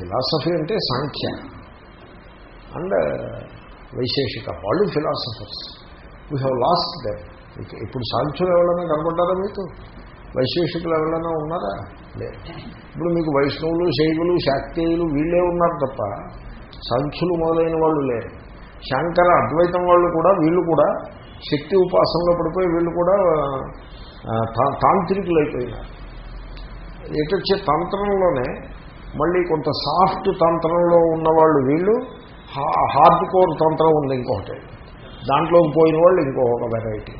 Philosophy అంటే సాంఖ్య. And Vaisheshika వాళ్ళు philosophers. We have lost them ఇప్పుడు సాంఖ్యులు ఎవరైనా కనబడ్డారా మీకు? వైశేషికులు ఎవరైనా ఉన్నారా? లేదు. ఇప్పుడు మీకు వైష్ణవులు శైవులు శాక్తేయులు వీళ్ళే ఉన్నారు తప్ప సాంఖ్యులు మొదలైన వాళ్ళు లేరు. శంకర అద్వైతం వాళ్ళు కూడా వీళ్ళు కూడా శక్తి ఉపాసనలో పడిపోయి వీళ్ళు కూడా తా- తాంత్రికులు అయిపోయినారు వచ్చే తంత్రంలోనే మళ్ళీ కొంత సాఫ్ట్ తంత్రంలో ఉన్నవాళ్ళు వీళ్ళు హార్డ్ కోర్ తంత్రం ఉంది ఇంకొకటి. దాంట్లోకి పోయిన వాళ్ళు ఇంకొక వెరైటీ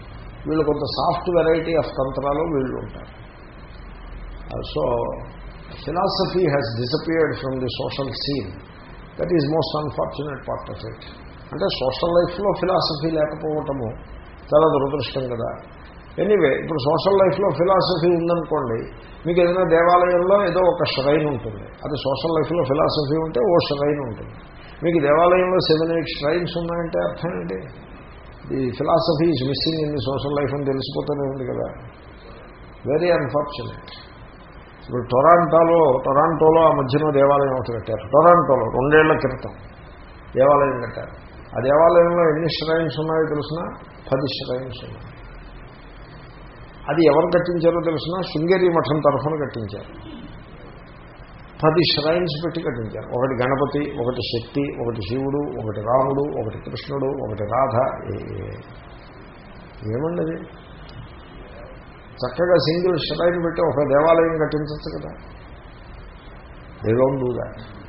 వీళ్ళు కొంత సాఫ్ట్ వెరైటీ ఆఫ్ తంత్రాలు వీళ్ళు ఉంటారు. So philosophy has disappeared from the social scene that is most unfortunate part of it అంటే సోషల్ లైఫ్లో ఫిలాసఫీ లేకపోవటము చాలా దురదృష్టం కదా. ఎనీవే ఇప్పుడు సోషల్ లైఫ్లో ఫిలాసఫీ ఉందనుకోండి మీకు ఏదైనా దేవాలయంలో ఏదో ఒక ష్రైన్ ఉంటుంది. అది సోషల్ లైఫ్లో ఫిలాసఫీ ఉంటే ఓ ష్రైన్ ఉంటుంది. మీకు దేవాలయంలో సెవెన్ ఎయిట్ ష్రైన్స్ ఉన్నాయంటే అర్థం ఏంటి? The philosophy is missing in the social life అని తెలిసిపోతూనే ఉంది కదా. వెరీ అన్ఫార్చునేట్ ఇప్పుడు టొరాంటోలో టొరాంటోలో ఆ మధ్యన దేవాలయం ఒకటి కట్టారు. టొరాంటోలో రెండేళ్ళ క్రితం దేవాలయం కట్టారు. ఆ దేవాలయంలో ఎన్ని ష్రైన్స్ ఉన్నాయో తెలిసిన? పది ష్రైన్స్ ఉన్నాయి. అది ఎవరు కట్టించారో తెలిసిన శృంగేరి మఠం తరఫున కట్టించారు. పది ష్రైన్స్ పెట్టి కట్టించారు. ఒకటి గణపతి ఒకటి శక్తి ఒకటి శివుడు ఒకటి రాముడు ఒకటి కృష్ణుడు ఒకటి రాధ ఏమండది ఏమండి చక్కగా సింగిల్ ష్రైన్ పెట్టి ఒక దేవాలయం కట్టించవచ్చు కదా. దే డోంట్ డూ దాట్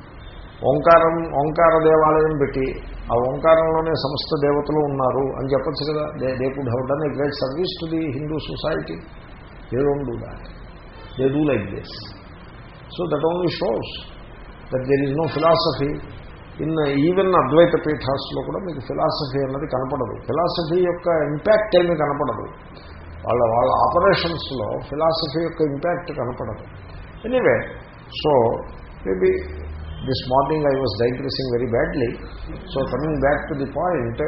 ఓంకారం ఓంకార దేవాలయం పెట్టి ఆ ఓంకారంలోనే సమస్త దేవతలు ఉన్నారు అని చెప్పచ్చు కదా. They they could have done a great service to the Hindu society they don't do that they do like this so that only shows that there is no philosophy in even Advaita పీఠాస్లో కూడా మీకు philosophy అన్నది కనపడదు philosophy యొక్క impact ఏమీ కనపడదు వాళ్ళ వాళ్ళ ఆపరేషన్స్లో ఫిలాసఫీ యొక్క ఇంపాక్ట్ కనపడదు anyway so maybe this morning I was digressing very badly so coming back to the point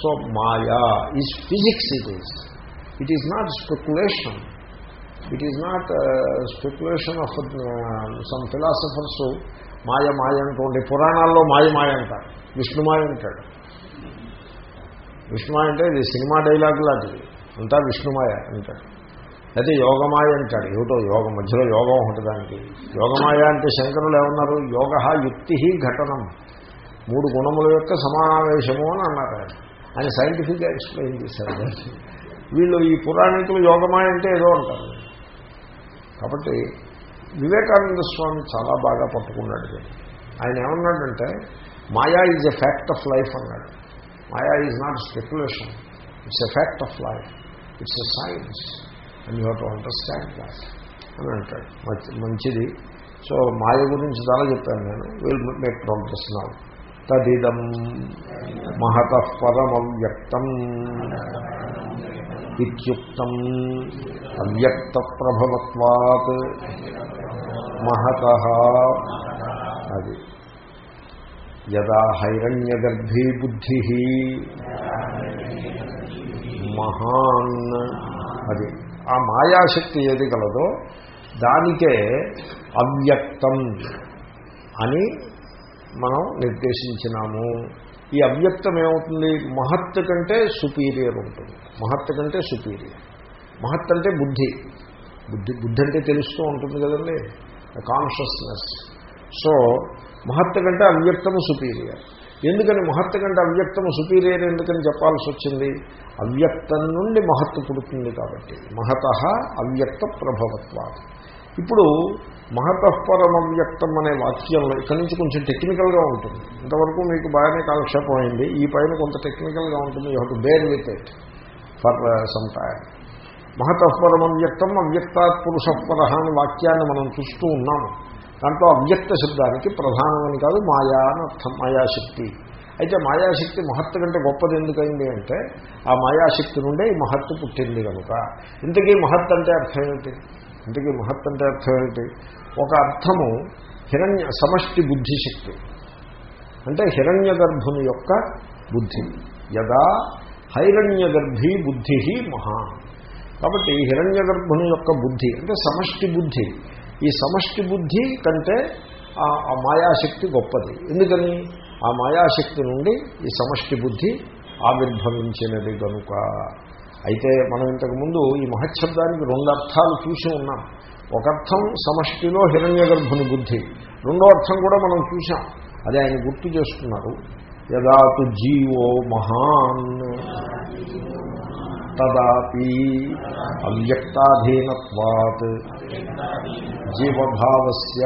so maya is physics it is it is not speculation it is not speculation of some philosophers మాయ మాయ అంటుండే పురాణాల్లో మాయ మాయ అంటారు విష్ణుమాయ అంటాడు విష్ణుమాయ అంటే ఇది cinema dialogue లాంటిది. అంతా విష్ణుమాయ అంటాడు అయితే యోగమాయ అంటాడు. ఏమిటో యోగం? మధ్యలో యోగం ఒకటి దానికి. యోగమాయ అంటే శంకరులు ఏమన్నారు? యోగ యుక్తి ఘటనం. మూడు గుణముల యొక్క సమావేశము అని అన్నారు ఆయన. ఆయన సైంటిఫిక్గా ఎక్స్ప్లెయిన్ చేశారు వీళ్ళు ఈ పురాణికులు యోగమాయ అంటే ఏదో అంటారు. కాబట్టి వివేకానంద స్వామి చాలా బాగా పట్టుకున్నాడు ఆయన ఏమన్నాడంటే maya is a fact of life అన్నాడు. Maya is not speculation. It's a fact of life. It's a science. And you have to understand that అని అంటాడు. మంచిది. సో మాయ గురించి చాలా చెప్పాను నేను. విల్ మేక్ ప్రోగ్రెస్ నా తదిదం మహత పరమవ్యక్తం ఇత్యుక్తం అవ్యక్త ప్రభవత్వాత్ మహత అది. యదా హైరణ్యగర్భీ బుద్ధి మహాన్ అది. ఆ మాయాశక్తి ఏది కలదో దానికే అవ్యక్తం అని మనం నిర్దేశించినాము. ఈ అవ్యక్తం ఏమవుతుంది? మహత్ కంటే సుపీరియర్ ఉంటుంది. మహత్ కంటే సుపీరియర్. మహత్ అంటే బుద్ధి. బుద్ధి బుద్ధి అంటే తెలుస్తూ ఉంటుంది కదండి. కాన్షియస్నెస్ సో మహత్ కంటే అవ్యక్తము సుపీరియర్. ఎందుకని మహత్తు కంటే అవ్యక్తము సుపీరియర్ ఎందుకని చెప్పాల్సి వచ్చింది? అవ్యక్తం నుండి మహత్తు పుడుతుంది కాబట్టి. మహత అవ్యక్త ప్రభవత్వ ఇప్పుడు మహతఃపరమవ్యక్తం అనే వాక్యంలో ఇక్కడి నుంచి కొంచెం టెక్నికల్గా ఉంటుంది. ఇంతవరకు మీకు బాగానే కాలక్షేపం అయింది. ఈ పైన కొంత టెక్నికల్గా ఉంటుంది. You to bear with it for some time మహతఃపరమవ్యక్తం అవ్యక్తాత్ పురుషపర అనే వాక్యాన్ని మనం చూస్తూ ఉన్నాము. దాంట్లో అవ్యక్త శబ్దానికి ప్రధానమని కాదు మాయా అని అర్థం మాయాశక్తి. అయితే మాయాశక్తి మహత్తు కంటే గొప్పది ఎందుకైంది అంటే ఆ మాయాశక్తి నుండే ఈ మహత్తు పుట్టింది కనుక. ఇంతకీ మహత్ అంటే అర్థం ఏమిటి? ఇంతకీ మహత్ అంటే అర్థం ఏమిటి? ఒక అర్థము హిరణ్య సమష్టి బుద్ధిశక్తి అంటే హిరణ్య గర్భుని యొక్క బుద్ధి. యదా హైరణ్య గర్భీ బుద్ధి మహా. కాబట్టి హిరణ్య గర్భుని యొక్క బుద్ధి అంటే సమష్టి బుద్ధి. ఈ సమష్టి బుద్ధి కంటే ఆ- మాయాశక్తి గొప్పది. ఎందుకని? ఆ మాయాశక్తి నుండి ఈ సమష్టి బుద్ధి ఆవిర్భవించినది కనుక అయితే మనం ఇంతకుముందు ఈ మహశబ్దానికి రెండు అర్థాలు చూసి ఉన్నాం. ఒక అర్థం సమష్టిలో హిరణ్య గర్భుని బుద్ధి. రెండో అర్థం కూడా మనం చూసాం. అదే ఆయన గుర్తు చేస్తున్నారు యదాతు జీవో మహాన్. తదాపి అవ్యక్తాధీనత్వాత్. జీవభావస్య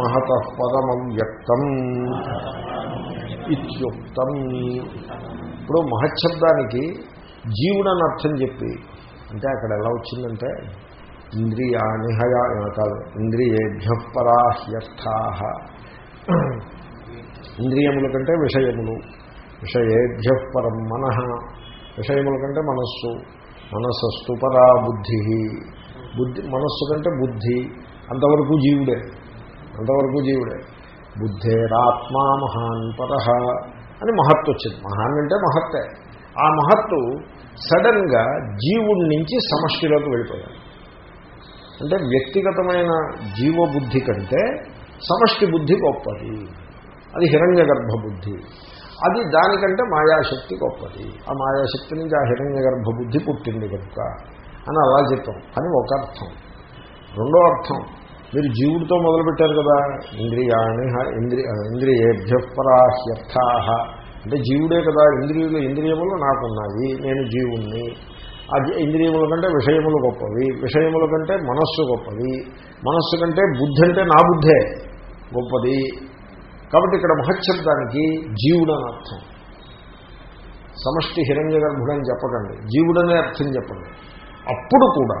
మహత పరమవ్యక్తం ఇత్యుక్తం. ఇప్పుడు మహశబ్దానికి జీవుడని అర్థం చెప్పి అంటే అక్కడ ఎలా వచ్చిందంటే ఇంద్రియా నిహయ కాదు ఇంద్రియేభ్య పరాహ్యర్థా. ఇంద్రియముల కంటే విషయములు విషయేభ్య పరం మనః. విషయముల కంటే మనస్సు మనసస్తు పరా బుద్ధి బుద్ధి మనస్సు కంటే బుద్ధి అంతవరకు జీవుడే. అంతవరకు జీవుడే. బుద్ధేరాత్మా మహాన్ పర అని మహత్తు వచ్చింది మహాన్ అంటే మహత్తే. ఆ మహత్తు సడన్గా జీవుడి నుంచి సమష్టిలోకి వెళ్ళిపోయాడు. అంటే వ్యక్తిగతమైన జీవబుద్ధి కంటే సమష్టి బుద్ధి గొప్పది. అది హిరణ్య గర్భ బుద్ధి. అది దానికంటే మాయాశక్తి గొప్పది. ఆ మాయాశక్తి నుంచి ఆ హిరణ్య గర్భ బుద్ధి పుట్టింది కనుక అని అలా చెప్పాం. అని ఒక అర్థం. రెండో అర్థం మీరు జీవుడితో మొదలుపెట్టారు కదా ఇంద్రియాణి హ- ఇంద్రియ ఇంద్రియేభ్య పరాహ్యర్థా అంటే జీవుడే కదా ఇంద్రియులు ఇంద్రియములు నాకున్నాయి నేను జీవుణ్ణి. ఆ ఇంద్రియముల కంటే విషయములు గొప్పవి విషయముల కంటే మనస్సు గొప్పది మనస్సు కంటే బుద్ధి అంటే నా బుద్ధే గొప్పది. కాబట్టి ఇక్కడ మహశబ్దానికి జీవుడు అని అర్థం. సమష్టి హిరణ్య గర్భుడని చెప్పకండి. జీవుడనే అర్థం చెప్పండి. అప్పుడు కూడా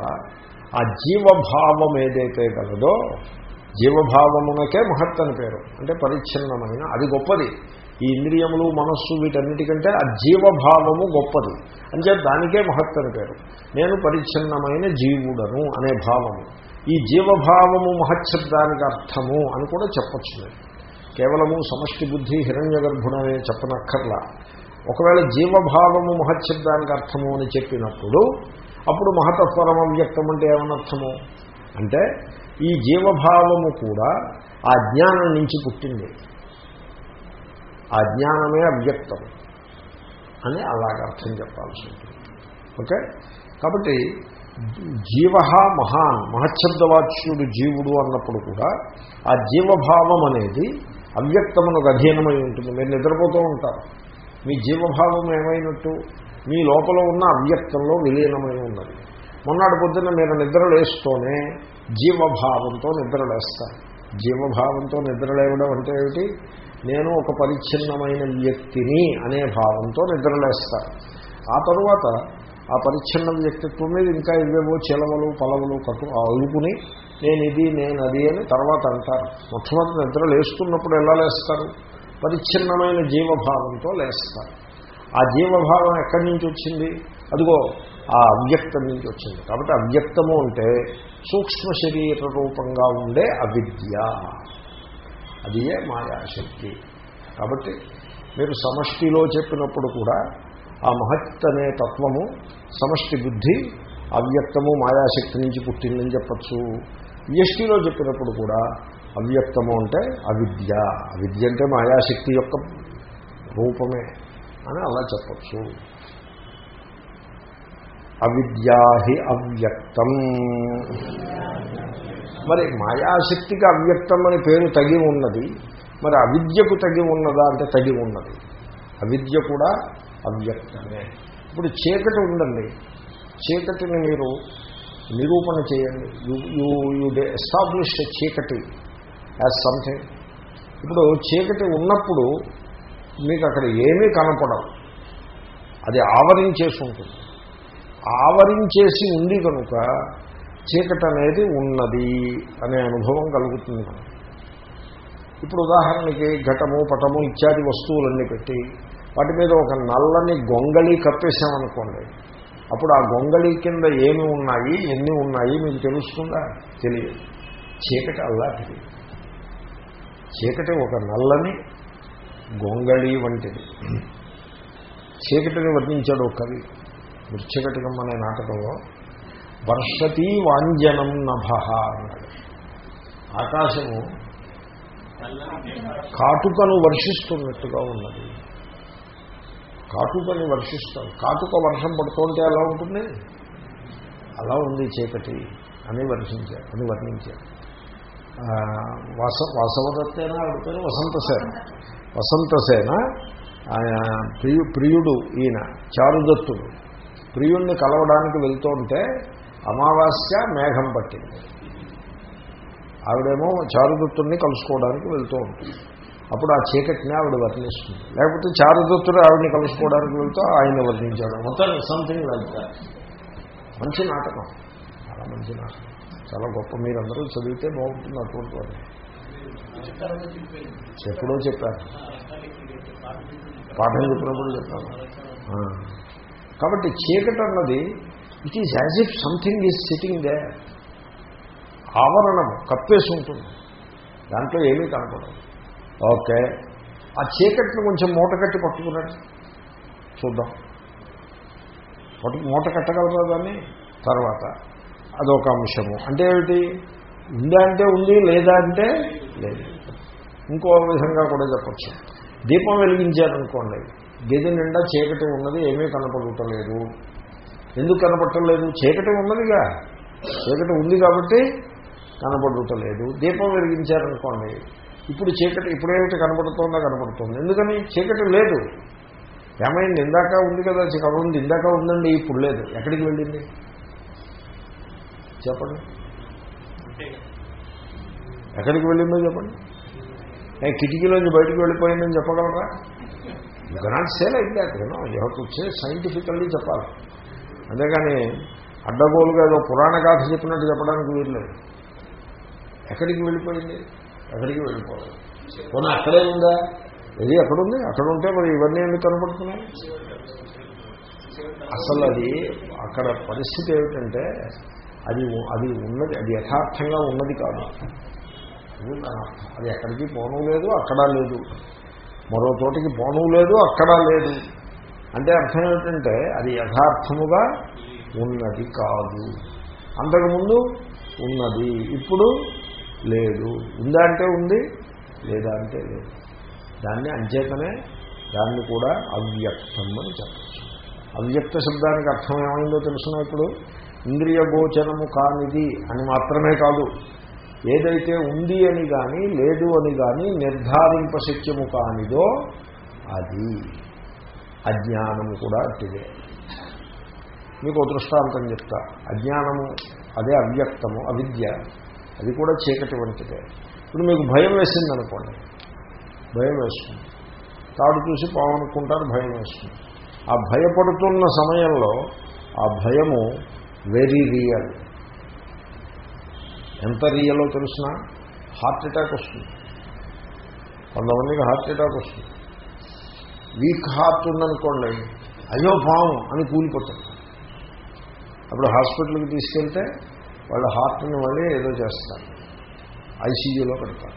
ఆ జీవభావం ఏదైతే కలదో జీవభావమునకే మహత్ అని పేరు. అంటే పరిచ్ఛిన్నమైన అది గొప్పది. ఈ ఇంద్రియములు మనస్సు వీటన్నిటికంటే ఆ జీవభావము గొప్పది. అంటే దానికే మహత్ అని పేరు. నేను పరిచ్ఛిన్నమైన జీవుడను అనే భావము. ఈ జీవభావము మహచ్చబ్దానికి అర్థము అని కూడా చెప్పచ్చు కేవలము సమష్టి బుద్ధి హిరణ్య గర్భుడనే చెప్పనక్కర్లా. ఒకవేళ జీవభావము మహచ్చబ్దానికి అర్థము అని చెప్పినప్పుడు అప్పుడు మహతస్వరం అవ్యక్తం అంటే ఏమనర్థము? అంటే ఈ జీవభావము కూడా ఆ జ్ఞానం నుంచి పుట్టింది. ఆ జ్ఞానమే అవ్యక్తం అని అలాగ అర్థం చెప్పాల్సి ఉంటుంది. ఓకే? కాబట్టి జీవ మహాన్ మహచ్చబ్దవాచ్యుడు జీవుడు అన్నప్పుడు కూడా ఆ జీవభావం అనేది అవ్యక్తమునకు అధీనమై ఉంటుంది. మీరు నిద్రపోతూ ఉంటారు. మీ జీవభావం ఏమైనట్టు? మీ లోపల ఉన్న అవ్యక్తంలో విలీనమై ఉన్నది. మొన్నటి పొద్దున్న మీరు నిద్ర లేస్తూనే జీవభావంతో నిద్రలేస్తారు జీవభావంతో నిద్ర లేవడం అంటే ఏమిటి? నేను ఒక పరిచ్ఛిన్నమైన వ్యక్తిని అనే భావంతో నిద్రలేస్తారు ఆ తరువాత ఆ పరిచ్ఛిన్న వ్యక్తిత్వం మీద ఇంకా ఇవేవో చిలవలు పలవలు కట్టు అలుపుని నేను ఇది నేను అది అని తర్వాత అంటారు. మొట్టమొదటి నిద్ర లేస్తున్నప్పుడు ఎలా లేస్తారు? పరిచ్ఛిన్నమైన జీవభావంతో లేస్తారు. ఆ జీవభావం ఎక్కడి నుంచి వచ్చింది? అదిగో ఆ అవ్యక్తం నుంచి వచ్చింది. కాబట్టి అవ్యక్తము అంటే సూక్ష్మ శరీర రూపంగా ఉండే అవిద్య. అది ఏ మాయాశక్తి కాబట్టి మీరు సమష్టిలో చెప్పినప్పుడు కూడా ఆ మహత్ అనే తత్వము సమష్టి బుద్ధి అవ్యక్తము మాయాశక్తి నుంచి పుట్టిందని చెప్పచ్చు. వ్యష్టిలో చెప్పినప్పుడు కూడా అవ్యక్తము అంటే అవిద్య. అవిద్య అంటే మాయాశక్తి యొక్క రూపమే. అని అలా చెప్పచ్చు. అవిద్యాహి అవ్యక్తం. మరి మాయాశక్తికి అవ్యక్తం అని పేరు తగి ఉన్నది. మరి అవిద్యకు తగి ఉన్నదా అంటే తగి ఉన్నది. అవిద్య కూడా అవ్యక్తమే. ఇప్పుడు చీకటి ఉండండి చీకటిని మీరు నిరూపణ చేయండి. యూ యూ యూ ఎస్టాబ్లిష్ చీకటి యాజ్ సంథింగ్ ఇప్పుడు చీకటి ఉన్నప్పుడు మీకు అక్కడ ఏమీ కనపడవు. అది ఆవరించేసి ఉంటుంది ఆవరించేసి ఉంది కనుక చీకటి అనేది ఉన్నది అనే అనుభవం కలుగుతుంది మనం ఇప్పుడు ఉదాహరణకి ఘటము పటము ఇత్యాది వస్తువులన్నీ పెట్టి వాటి మీద ఒక నల్లని గొంగళి కప్పేసామనుకోండి అప్పుడు ఆ గొంగళి కింద ఏమి ఉన్నాయి ఎన్ని ఉన్నాయి మీకు తెలుస్తుందా? తెలియదు. చీకటి అలాంటిది చీకటి ఒక నల్లని గొంగళి వంటిది. చీకటిని వర్ణించాడు ఒక కవి. మృత్యకటికం అనే నాటకంలో వర్షతీ వాంజనం నభ అన్నాడు. ఆకాశము కాటుకను వర్షిస్తున్నట్టుగా ఉన్నది. కాటుకని వర్షిస్తాం. కాటుక వర్షం పడుతుంటే ఎలా ఉంటుంది? అలా ఉంది చీకటి అని వర్షించారు అని వర్ణించారు వాస వాసవదత్తేనా ఆవిడ వసంతసేన వసంతసేన ఆయన ప్రియు ప్రియుడు ఈయన చారుదత్తుడు ప్రియుణ్ణి కలవడానికి వెళ్తుంటే అమావాస్య మేఘం పట్టింది. ఆవిడేమో చారుదత్తుడిని కలుసుకోవడానికి వెళ్తూ ఉంటుంది. అప్పుడు ఆ చీకటిని ఆవిడ వర్ణిస్తుంది. లేకపోతే చారుదత్తుడు ఆవిడని కలుసుకోవడానికి వెళ్తూ ఆయన వర్ణించాడు. మొత్తం సంథింగ్ లైక్ మంచి నాటకం. చాలా మంచి నాటకం. చాలా గొప్ప. మీరందరూ చదివితే బాగుంటుంది అటువంటి ఎప్పుడో చెప్పారు. పాఠం చెప్పినప్పుడు చెప్పాను. కాబట్టి చీకటి అన్నది it is as if something is sitting there ఆవరణం కప్పేసి ఉంటుంది. దాంట్లో ఏమీ కనపడదు. ఓకే. ఆ చీకటిని కొంచెం మూట కట్టి పట్టుకున్నట్టు చూద్దాం. పట్టు మూట కట్టగలరా దాన్ని? తర్వాత అదొక అంశము. అంటే ఏమిటి? ఉందా అంటే ఉంది లేదా అంటే లేదు. ఇంకో విధంగా కూడా చెప్పచ్చు. దీపం వెలిగించారనుకోండి గది నిండా చీకటి ఉన్నది ఏమీ కనపడటలేదు. ఎందుకు కనపడటలేదు? చీకటి ఉన్నదిగా. చీకటి ఉంది కాబట్టి కనపడటలేదు. దీపం వెలిగించారనుకోండి ఇప్పుడు చీకటి ఇప్పుడేమిటి కనపడుతోందా? కనపడుతుంది. ఎందుకని? చీకటి లేదు. ఏమైంది? ఇందాక ఉంది కదా చీకటి ఉంది. ఇందాక ఉందండి ఇప్పుడు లేదు. ఎక్కడికి వెళ్ళింది? చెప్పండి. ఎక్కడికి వెళ్ళిందో చెప్పండి. నేను కిటికీలోంచి బయటికి వెళ్ళిపోయిందని చెప్పగలరా? యూ కెనాట్ సేల్ అయితే అతను ఎవరికి వచ్చే సైంటిఫికల్లీ చెప్పాలి. అంతేగాని అడ్డగోలుగా ఏదో పురాణ గాథ చెప్పినట్టు చెప్పడానికి వీర్లేదు ఎక్కడికి వెళ్ళిపోయింది? ఎక్కడికి వెళ్ళిపోవాలి పోనీ అక్కడే ఉందా? ఇది ఎక్కడుంది అక్కడ ఉంటే మరి ఇవన్నీ ఎందుకు కనపడుతున్నాయి అసలు అది అక్కడ పరిస్థితి ఏమిటంటే అది అది ఉన్నది అది యథార్థంగా ఉన్నది కాదు. అది ఎక్కడికి పోను లేదు అక్కడ లేదు. మరో చోటికి పోను లేదు అక్కడ లేదు. అంటే అర్థం ఏమిటంటే అది యథార్థముగా ఉన్నది కాదు. అంతకుముందు ఉన్నది ఇప్పుడు లేదు. ఉందా అంటే ఉంది లేదా అంటే లేదు. దాన్ని అంచేతనే దాన్ని కూడా అవ్యక్తం అని చెప్పచ్చు. అవ్యక్త శబ్దానికి అర్థం ఏమైందో తెలుసునా ఇప్పుడు? ఇంద్రియ గోచరము కానిది అని మాత్రమే కాదు. ఏదైతే ఉంది అని కానీ లేదు అని కానీ నిర్ధారింప శక్యము కానిదో అది అజ్ఞానము కూడా అట్టిదే. మీకు దృష్టాంతం చెప్తా. అజ్ఞానము అదే అవ్యక్తము అవిద్య. అది కూడా చీకటి వంటిదే. ఇప్పుడు మీకు భయం వేసింది అనుకోండి భయం వేస్తుంది. తాడు చూసి పావనుకుంటారు భయం వేస్తుంది. ఆ భయపడుతున్న సమయంలో ఆ భయము వెరీ రియల్ ఎంత రియలో తెలిసిన హార్ట్ అటాక్ వస్తుంది. కొంతమందికి హార్ట్ అటాక్ వస్తుంది. వీక్ హార్ట్ ఉందనుకోండి అయ్యో పాము అని కూలిపోతుంది అప్పుడు హాస్పిటల్కి తీసుకెళ్తే వాళ్ళ హార్ట్ని మళ్ళీ ఏదో చేస్తారు. ఐసీయూలో పెడతారు.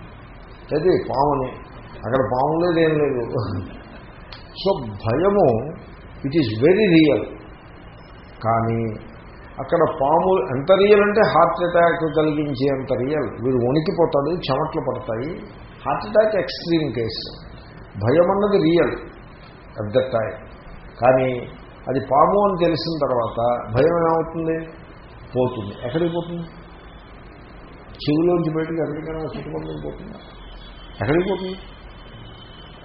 అది పాముని? అక్కడ పాము లేదు ఏం లేదు. సో భయము ఇట్ ఈజ్ వెరీ రియల్ కానీ అక్కడ పాము ఎంత రియల్ అంటే హార్ట్ అటాక్ కలిగించే అంత రియల్ వీడు వణికిపోతాడు చెమట్లు పడతాయి. హార్ట్ అటాక్ ఎక్స్ట్రీమ్ కేసు భయం అన్నది రియల్ అట్ దట్ టైం కానీ అది పాము అని తెలిసిన తర్వాత భయం ఏమవుతుంది? పోతుంది. ఎక్కడికి పోతుంది? చెవిలోంచి బయటకు ఎక్కడికైనా చుట్టుపక్కల పోతుంది? ఎక్కడికి పోతుంది?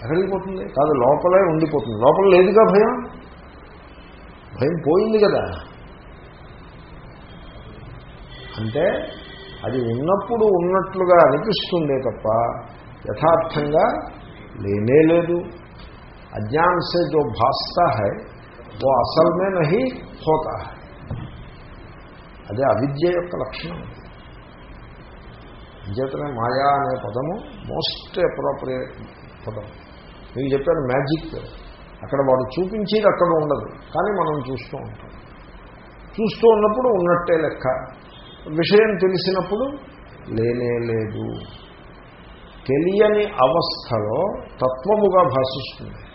ఎక్కడికి పోతుంది? కాదు లోపలే ఉండిపోతుంది. లోపల లేదుగా భయం? భయం పోయింది కదా. అంటే అది ఉన్నప్పుడు ఉన్నట్లుగా అనిపిస్తుండే తప్ప యథార్థంగా లేనే లేదు అజ్ఞాన్సే జో భాస్తా హై ఓ అసల్మే నహి హోతా नहीं అదే అవిద్య యొక్క లక్షణం అంచేతనే మాయా అనే పదము మోస్ట్ అప్రోప్రియేట్ పదం మీకు చెప్పాను మ్యాజిక్ అక్కడ వాడు చూపించేది అక్కడ ఉండదు కానీ మనం చూస్తూ ఉంటాం చూస్తూ ఉన్నప్పుడు ఉన్నట్టే లెక్క విషయం తెలిసినప్పుడు లేనే లేదు. తెలియని అవస్థలో తత్వముగా భాషిస్తుంది.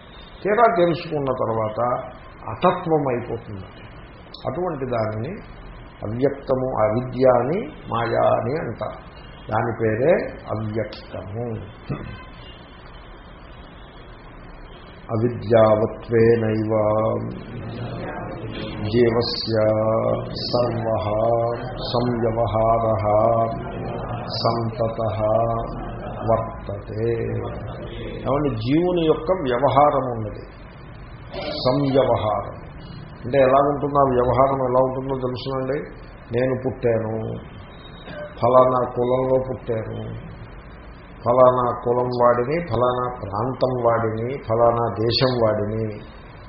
తీరా తెలుసుకున్న తర్వాత అతత్వం అయిపోతుంది అటువంటి దానిని అవ్యక్తము అవిద్య అని మాయా అని అంటారు. దాని పేరే అవ్యక్తము. అవిద్యావత్వేనైవ. జీవస్య సర్వ సంవ్యవహార సంతత వర్తతే ఏమంటే జీవుని యొక్క వ్యవహారం ఉన్నది. సంవ్యవహారం అంటే ఎలా ఉంటుందో ఆ వ్యవహారం ఎలా ఉంటుందో తెలుసునండి. నేను పుట్టాను. ఫలానా కులంలో పుట్టాను. ఫలానా కులం వాడిని ఫలానా ప్రాంతం వాడిని ఫలానా దేశం వాడిని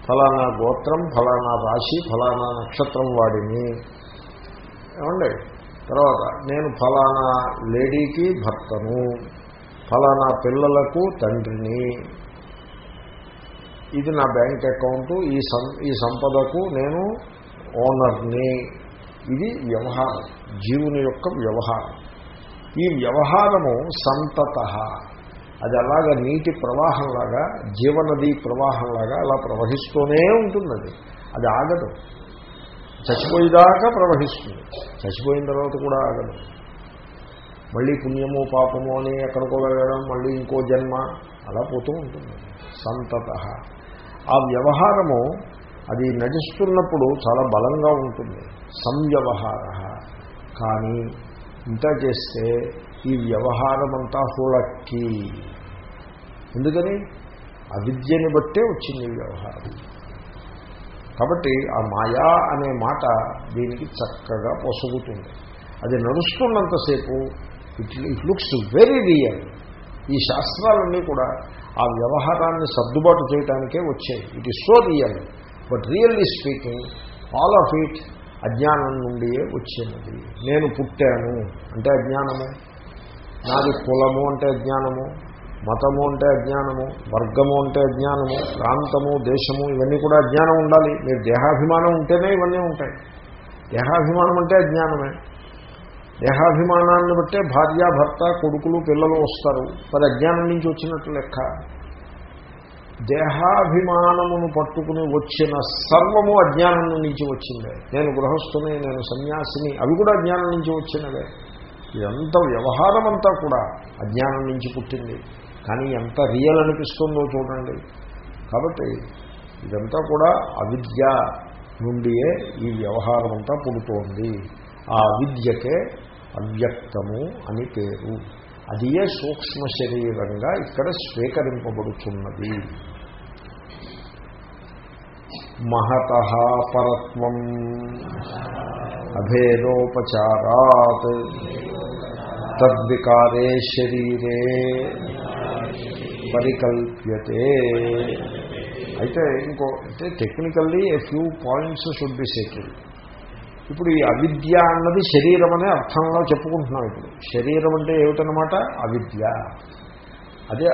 ఫలానా గోత్రం ఫలానా రాశి ఫలానా నక్షత్రం వాడిని. ఏమండి? తర్వాత నేను ఫలానా లేడీకి భర్తను ఫలానా పిల్లలకు తండ్రిని. ఇది నా బ్యాంక్ అకౌంట్ ఈ సం ఈ సంపదకు నేను ఓనర్ని. ఇది వ్యవహారం జీవుని యొక్క వ్యవహారం. ఈ వ్యవహారము సంతత. అది అలాగా నీటి ప్రవాహంలాగా జీవనది ప్రవాహంలాగా అలా ప్రవహిస్తూనే ఉంటుంది అది అది ఆగదు. చచ్చిపోయేదాకా ప్రవహిస్తుంది. చచ్చిపోయిన తర్వాత కూడా ఆగదు. మళ్ళీ పుణ్యము పాపము అని ఎక్కడికో వెళ్ళడం మళ్ళీ ఇంకో జన్మ అలా పోతూ ఉంటుంది. సంతత. ఆ వ్యవహారము అది నడుస్తున్నప్పుడు చాలా బలంగా ఉంటుంది. సంవ్యవహార. కానీ ఇంత చేస్తే ఈ వ్యవహారం అంతా హోళక్కి. ఎందుకని? అవిద్యని బట్టే వచ్చింది వ్యవహారం. కాబట్టి ఆ మాయా అనే మాట దీనికి చక్కగా పొసగుతుంది. అది నడుస్తున్నంతసేపు it it looks very real. ఈ శాస్త్రాలన్నీ కూడా ఆ వ్యవహారాన్ని సర్దుబాటు చేయడానికే వచ్చాయి. It is so real. But really speaking all of it అజ్ఞానం నుండియే వచ్చినది. నేను పుట్టాను. అంటే అజ్ఞానము. నాది కులము అంటే అజ్ఞానము మతము అంటే అజ్ఞానము వర్గము అంటే అజ్ఞానము ప్రాంతము దేశము ఇవన్నీ కూడా అజ్ఞానం ఉండాలి. మీరు దేహాభిమానం ఉంటేనే ఇవన్నీ ఉంటాయి. దేహాభిమానం అంటే అజ్ఞానమే. దేహాభిమానాన్ని బట్టే భార్య భర్త కొడుకులు పిల్లలు వస్తారు. మరి అజ్ఞానం నుంచి వచ్చినట్లు లెక్క. దేహాభిమానమును పట్టుకుని వచ్చిన సర్వము అజ్ఞానం నుంచి వచ్చిందే. నేను గృహస్థుని నేను సన్యాసిని అవి కూడా అజ్ఞానం నుంచి వచ్చినవే. ఇదంతా వ్యవహారం అంతా కూడా అజ్ఞానం నుంచి పుట్టింది. కానీ ఎంత రియల్ అనిపిస్తుందో చూడండి. కాబట్టి ఇదంతా కూడా అవిద్య నుండియే ఈ వ్యవహారం అంతా పుడుతోంది. ఆ అవిద్యకే అవ్యక్తము అని పేరు. అదియే సూక్ష్మ శరీరంగా ఇక్కడ స్వీకరింపబడుతున్నది మహత పరత్వం అభేదోపచారాత్. తద్వికారే శరీరే పరికల్ప్యతే అయితే ఇంకో అంటే technically a few points should be settle ఇప్పుడు ఈ అవిద్య అన్నది శరీరం అనే అర్థంలో చెప్పుకుంటున్నాం ఇప్పుడు. శరీరం అంటే ఏమిటనమాట అవిద్య. అదే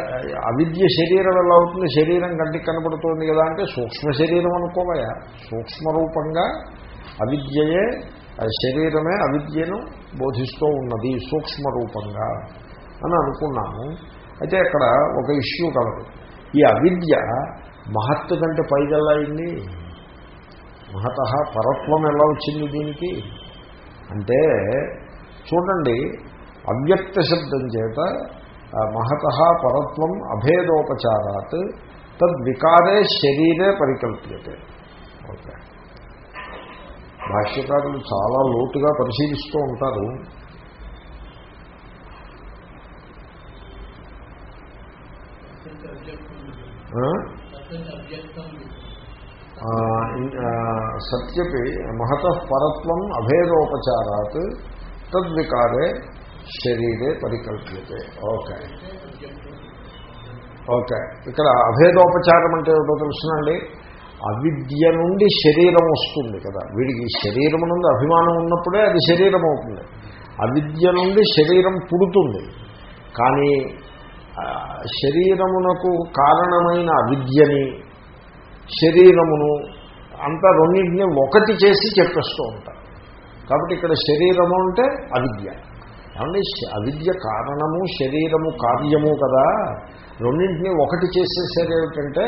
అవిద్య శరీరం ఎలా అవుతుంది? శరీరం కంటికి కనపడుతోంది కదా అంటే సూక్ష్మ శరీరం అనుకోవయా సూక్ష్మ రూపంగా అవిద్యయే శరీరమే అవిద్యను బోధిస్తూ ఉన్నది సూక్ష్మ రూపంగా అని అనుకున్నాము. అయితే అక్కడ ఒక ఇష్యూ కలదు. ఈ అవిద్య మహత్తు కంటే పైగల్లా అయింది? మహత పరత్వం ఎలా వచ్చింది దీనికి? అంటే చూడండి అవ్యక్త శబ్దం చేత మహత పరత్వం అభేదోపచారాత్ తద్వికారే శరీరే పరికల్ప్యతే. ఓకే. భాష్యకారులు చాలా లోతుగా పరిశీలిస్తూ ఉంటారు. సత్యపి మహత పరత్వం అభేదోపచారాత్ తద్వికారే శరీరే పరికల్ప్యతే. ఓకే. ఓకే. ఇక్కడ అభేదోపచారం అంటే ఏమిటో తెలుసునండి. అవిద్య నుండి శరీరం వస్తుంది కదా. వీడికి శరీరం నుండి అభిమానం ఉన్నప్పుడే అది శరీరం అవుతుంది. అవిద్య నుండి శరీరం పుడుతుంది. కానీ శరీరమునకు కారణమైన అవిద్యని శరీరమును అంతా రెండింటిని ఒకటి చేసి చెప్పేస్తూ ఉంటారు. కాబట్టి ఇక్కడ శరీరము అంటే అవిద్య. ఏమంటే అవిద్య కారణము శరీరము కార్యము కదా. రెండింటినీ ఒకటి చేసేసారు ఏమిటంటే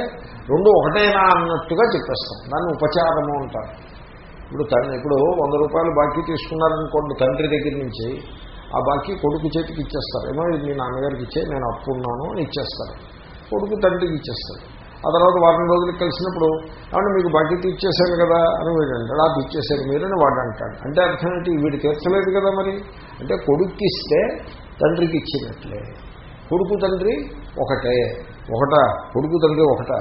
రెండు ఒకటేనా అన్నట్టుగా చెప్పేస్తాం. దాన్ని ఉపచారము అంటారు. ఇప్పుడు తండ్రి ఇప్పుడు వంద రూపాయలు బాకీ తీసుకున్నారనుకోండి తండ్రి దగ్గర నుంచి ఆ బాకీ కొడుకు చేతికి ఇచ్చేస్తారు. ఏమో ఇది మీ నాన్నగారికి ఇచ్చే నేను అప్పున్నాను అని ఇచ్చేస్తారు. కొడుకు తండ్రికి ఇచ్చేస్తాడు ఆ తర్వాత వారం రోజులకు కలిసినప్పుడు కాబట్టి మీకు బాకీ తీర్చేశాను కదా అని వీడు అంటాడు. ఆ తీర్చేశారు మీరని వాడు అంటాడు. అంటే అర్థం ఏంటి? వీడు తీర్చలేదు కదా మరి. అంటే కొడుక్కి ఇస్తే తండ్రికి ఇచ్చినట్లే. కొడుకు తండ్రి ఒకటే. ఒకట కొడుకు తండ్రి ఒకట.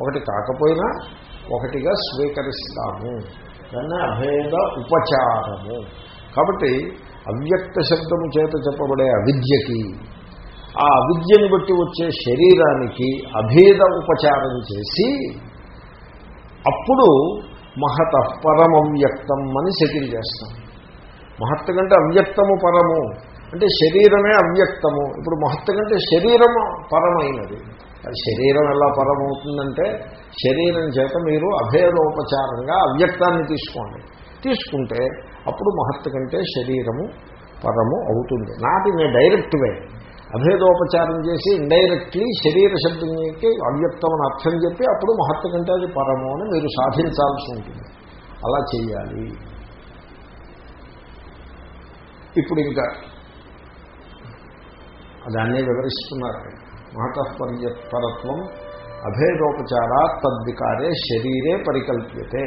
ఒకటి కాకపోయినా ఒకటిగా స్వీకరిస్తాము. దాన్ని అభేద ఉపచారము. కాబట్టి అవ్యక్త శబ్దము చేత చెప్పబడే అవిద్యకి ఆ అవిద్యను బట్టి వచ్చే శరీరానికి అభేద ఉపచారం చేసి అప్పుడు మహత పరమవ్యక్తం అని సెటిల్ చేస్తాం. మహత్త కంటే అవ్యక్తము పరము. అంటే శరీరమే అవ్యక్తము. ఇప్పుడు మహత్త కంటే శరీరము పరమైనది. అది శరీరం ఎలా పరమవుతుందంటే శరీరం చేత మీరు అభేదోపచారంగా అవ్యక్తాన్ని తీసుకోండి. తీసుకుంటే అప్పుడు మహత్త కంటే శరీరము పరము అవుతుంది. నాటి నే డైరెక్ట్ వే. అభేదోపచారం చేసి ఇండైరెక్ట్లీ శరీర శబ్దంకి అవ్యక్తం అని అర్థం చెప్పి అప్పుడు మహత్త కంటే అది పరము అని మీరు సాధించాల్సి ఉంటుంది. అలా చేయాలి. ఇప్పుడు ఇంకా దాన్నే వివరిస్తున్నారు. మహతపర్యపరత్వం అభేదోపచారా తద్వికారే శరీరే పరికల్ప్యతే.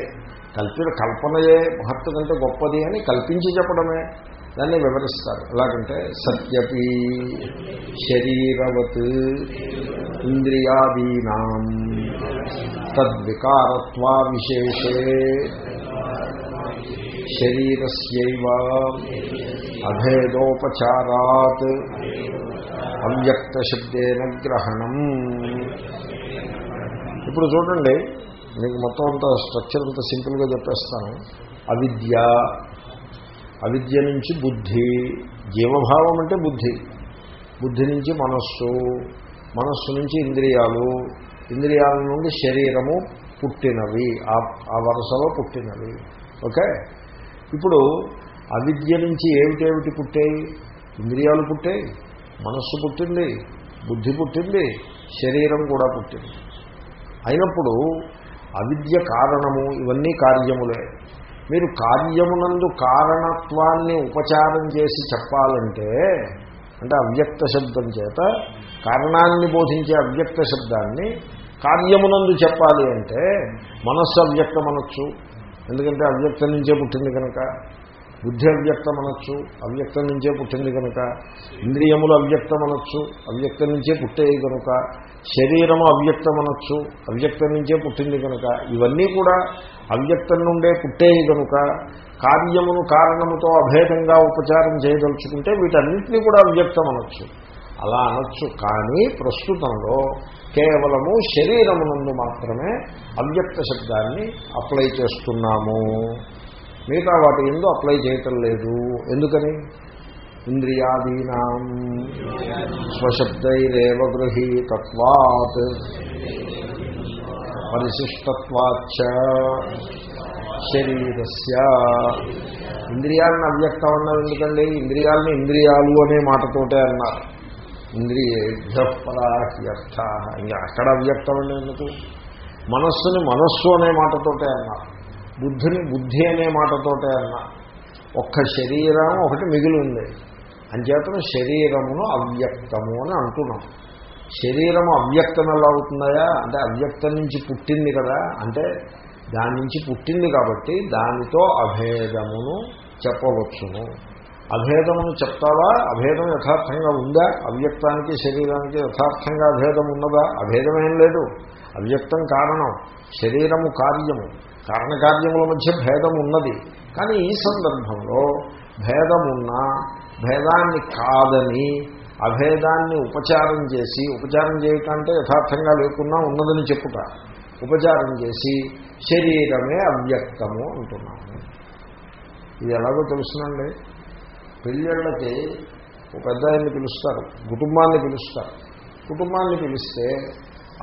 కల్పిన కల్పనయే మహత్వ కంటే గొప్పది అని కల్పించి చెప్పడమే. దాన్ని వివరిస్తారు. ఎలాగంటే సత్యపి శరీరవత్ ఇంద్రియాదీనా తద్వికారత్వా విశేషే శరీరస్యైవ. అభేదోపచారాత్ అవ్యక్తశబ్దేన గ్రహణం. ఇప్పుడు చూడండి మీకు మొత్తం అంతా స్ట్రక్చర్ అంతా సింపుల్గా చెప్పేస్తాను. అవిద్య. అవిద్య నుంచి బుద్ధి. జీవభావం అంటే బుద్ధి. బుద్ధి నుంచి మనస్సు. మనస్సు నుంచి ఇంద్రియాలు. ఇంద్రియాల నుండి శరీరము పుట్టినవి. ఆ వరుసలో పుట్టినవి. ఓకే? ఇప్పుడు అవిద్య నుంచి ఏమిటేమిటి పుట్టాయి? ఇంద్రియాలు పుట్టాయి మనస్సు పుట్టింది బుద్ధి పుట్టింది శరీరం కూడా పుట్టింది. అయినప్పుడు అవిద్య కారణము ఇవన్నీ కార్యములే. మీరు కార్యమునందు కారణత్వాన్ని ఉపచారం చేసి చెప్పాలంటే అంటే అవ్యక్త శబ్దం చేత కారణాన్ని బోధించే అవ్యక్త శబ్దాన్ని కార్యమునందు చెప్పాలి అంటే మనస్సు అవ్యక్తమనొచ్చు. ఎందుకంటే అవ్యక్తం నుంచే పుట్టింది కనుక. బుద్ధి అవ్యక్తం అనొచ్చు అవ్యక్తం నుంచే పుట్టింది కనుక. ఇంద్రియములు అవ్యక్తం అనొచ్చు అవ్యక్తం నుంచే పుట్టేవి కనుక. శరీరము అవ్యక్తం అనొచ్చు అవ్యక్తం నుంచే పుట్టింది కనుక. ఇవన్నీ కూడా అవ్యక్తం నుండే పుట్టేవి కనుక. కార్యమును కారణముతో అభేదంగా ఉపచారం చేయదలుచుకుంటే వీటన్నింటినీ కూడా అవ్యక్తం అనొచ్చు. అలా అనొచ్చు. కానీ ప్రస్తుతంలో కేవలము శరీరమునందు మాత్రమే అవ్యక్త శబ్దాన్ని అప్లై చేస్తున్నాము. మిగతా వాటి ఎందు అప్లై చేయటం లేదు. ఎందుకని? ఇంద్రియాదీనా స్వశబ్దైరేవ గృహీతత్వాత్ పరిశిష్టత్వాచ శరీరస్య. ఇంద్రియాలను అవ్యక్తం అన్నారు ఎందుకండి? ఇంద్రియాలని ఇంద్రియాలు అనే మాటతోటే అన్నారు. ఇంద్రియేభ్య పరాహ్యర్థ ఇంకా అక్కడ అవ్యక్తం అండి ఎందుకు? మనస్సుని మనస్సు అనే మాటతోటే అన్నారు బుద్ధిని బుద్ధి అనే మాటతోటే అన్నా. ఒక్క శరీరం ఒకటి మిగిలి ఉంది అంచేతను శరీరమును అవ్యక్తము అని అంటున్నాం. శరీరము అవ్యక్తం ఎలా అవుతుందా అంటే అవ్యక్తం నుంచి పుట్టింది కదా. అంటే దాని నుంచి పుట్టింది కాబట్టి దానితో అభేదమును చెప్పవచ్చును. అభేదమును చెప్తావా? అభేదం యథార్థంగా ఉందా? అవ్యక్తానికి శరీరానికి యథార్థంగా అభేదం ఉన్నదా? అభేదమేం లేదు. అవ్యక్తం కారణం శరీరము కార్యము. కారణకార్యముల మధ్య భేదం ఉన్నది. కానీ ఈ సందర్భంలో భేదమున్నా భేదాన్ని కాదని అభేదాన్ని ఉపచారం చేసి ఉపచారం చేయటంటే యథార్థంగా లేకున్నా ఉన్నదని చెప్పుట. ఉపచారం చేసి శరీరమే అవ్యక్తము అంటున్నాము. ఇది ఎలాగో తెలుసునండి పెళ్ళిళ్ళకి ఒక పెద్ద ఆయన్ని పిలుస్తారు కుటుంబాన్ని పిలుస్తారు. కుటుంబాన్ని పిలిస్తే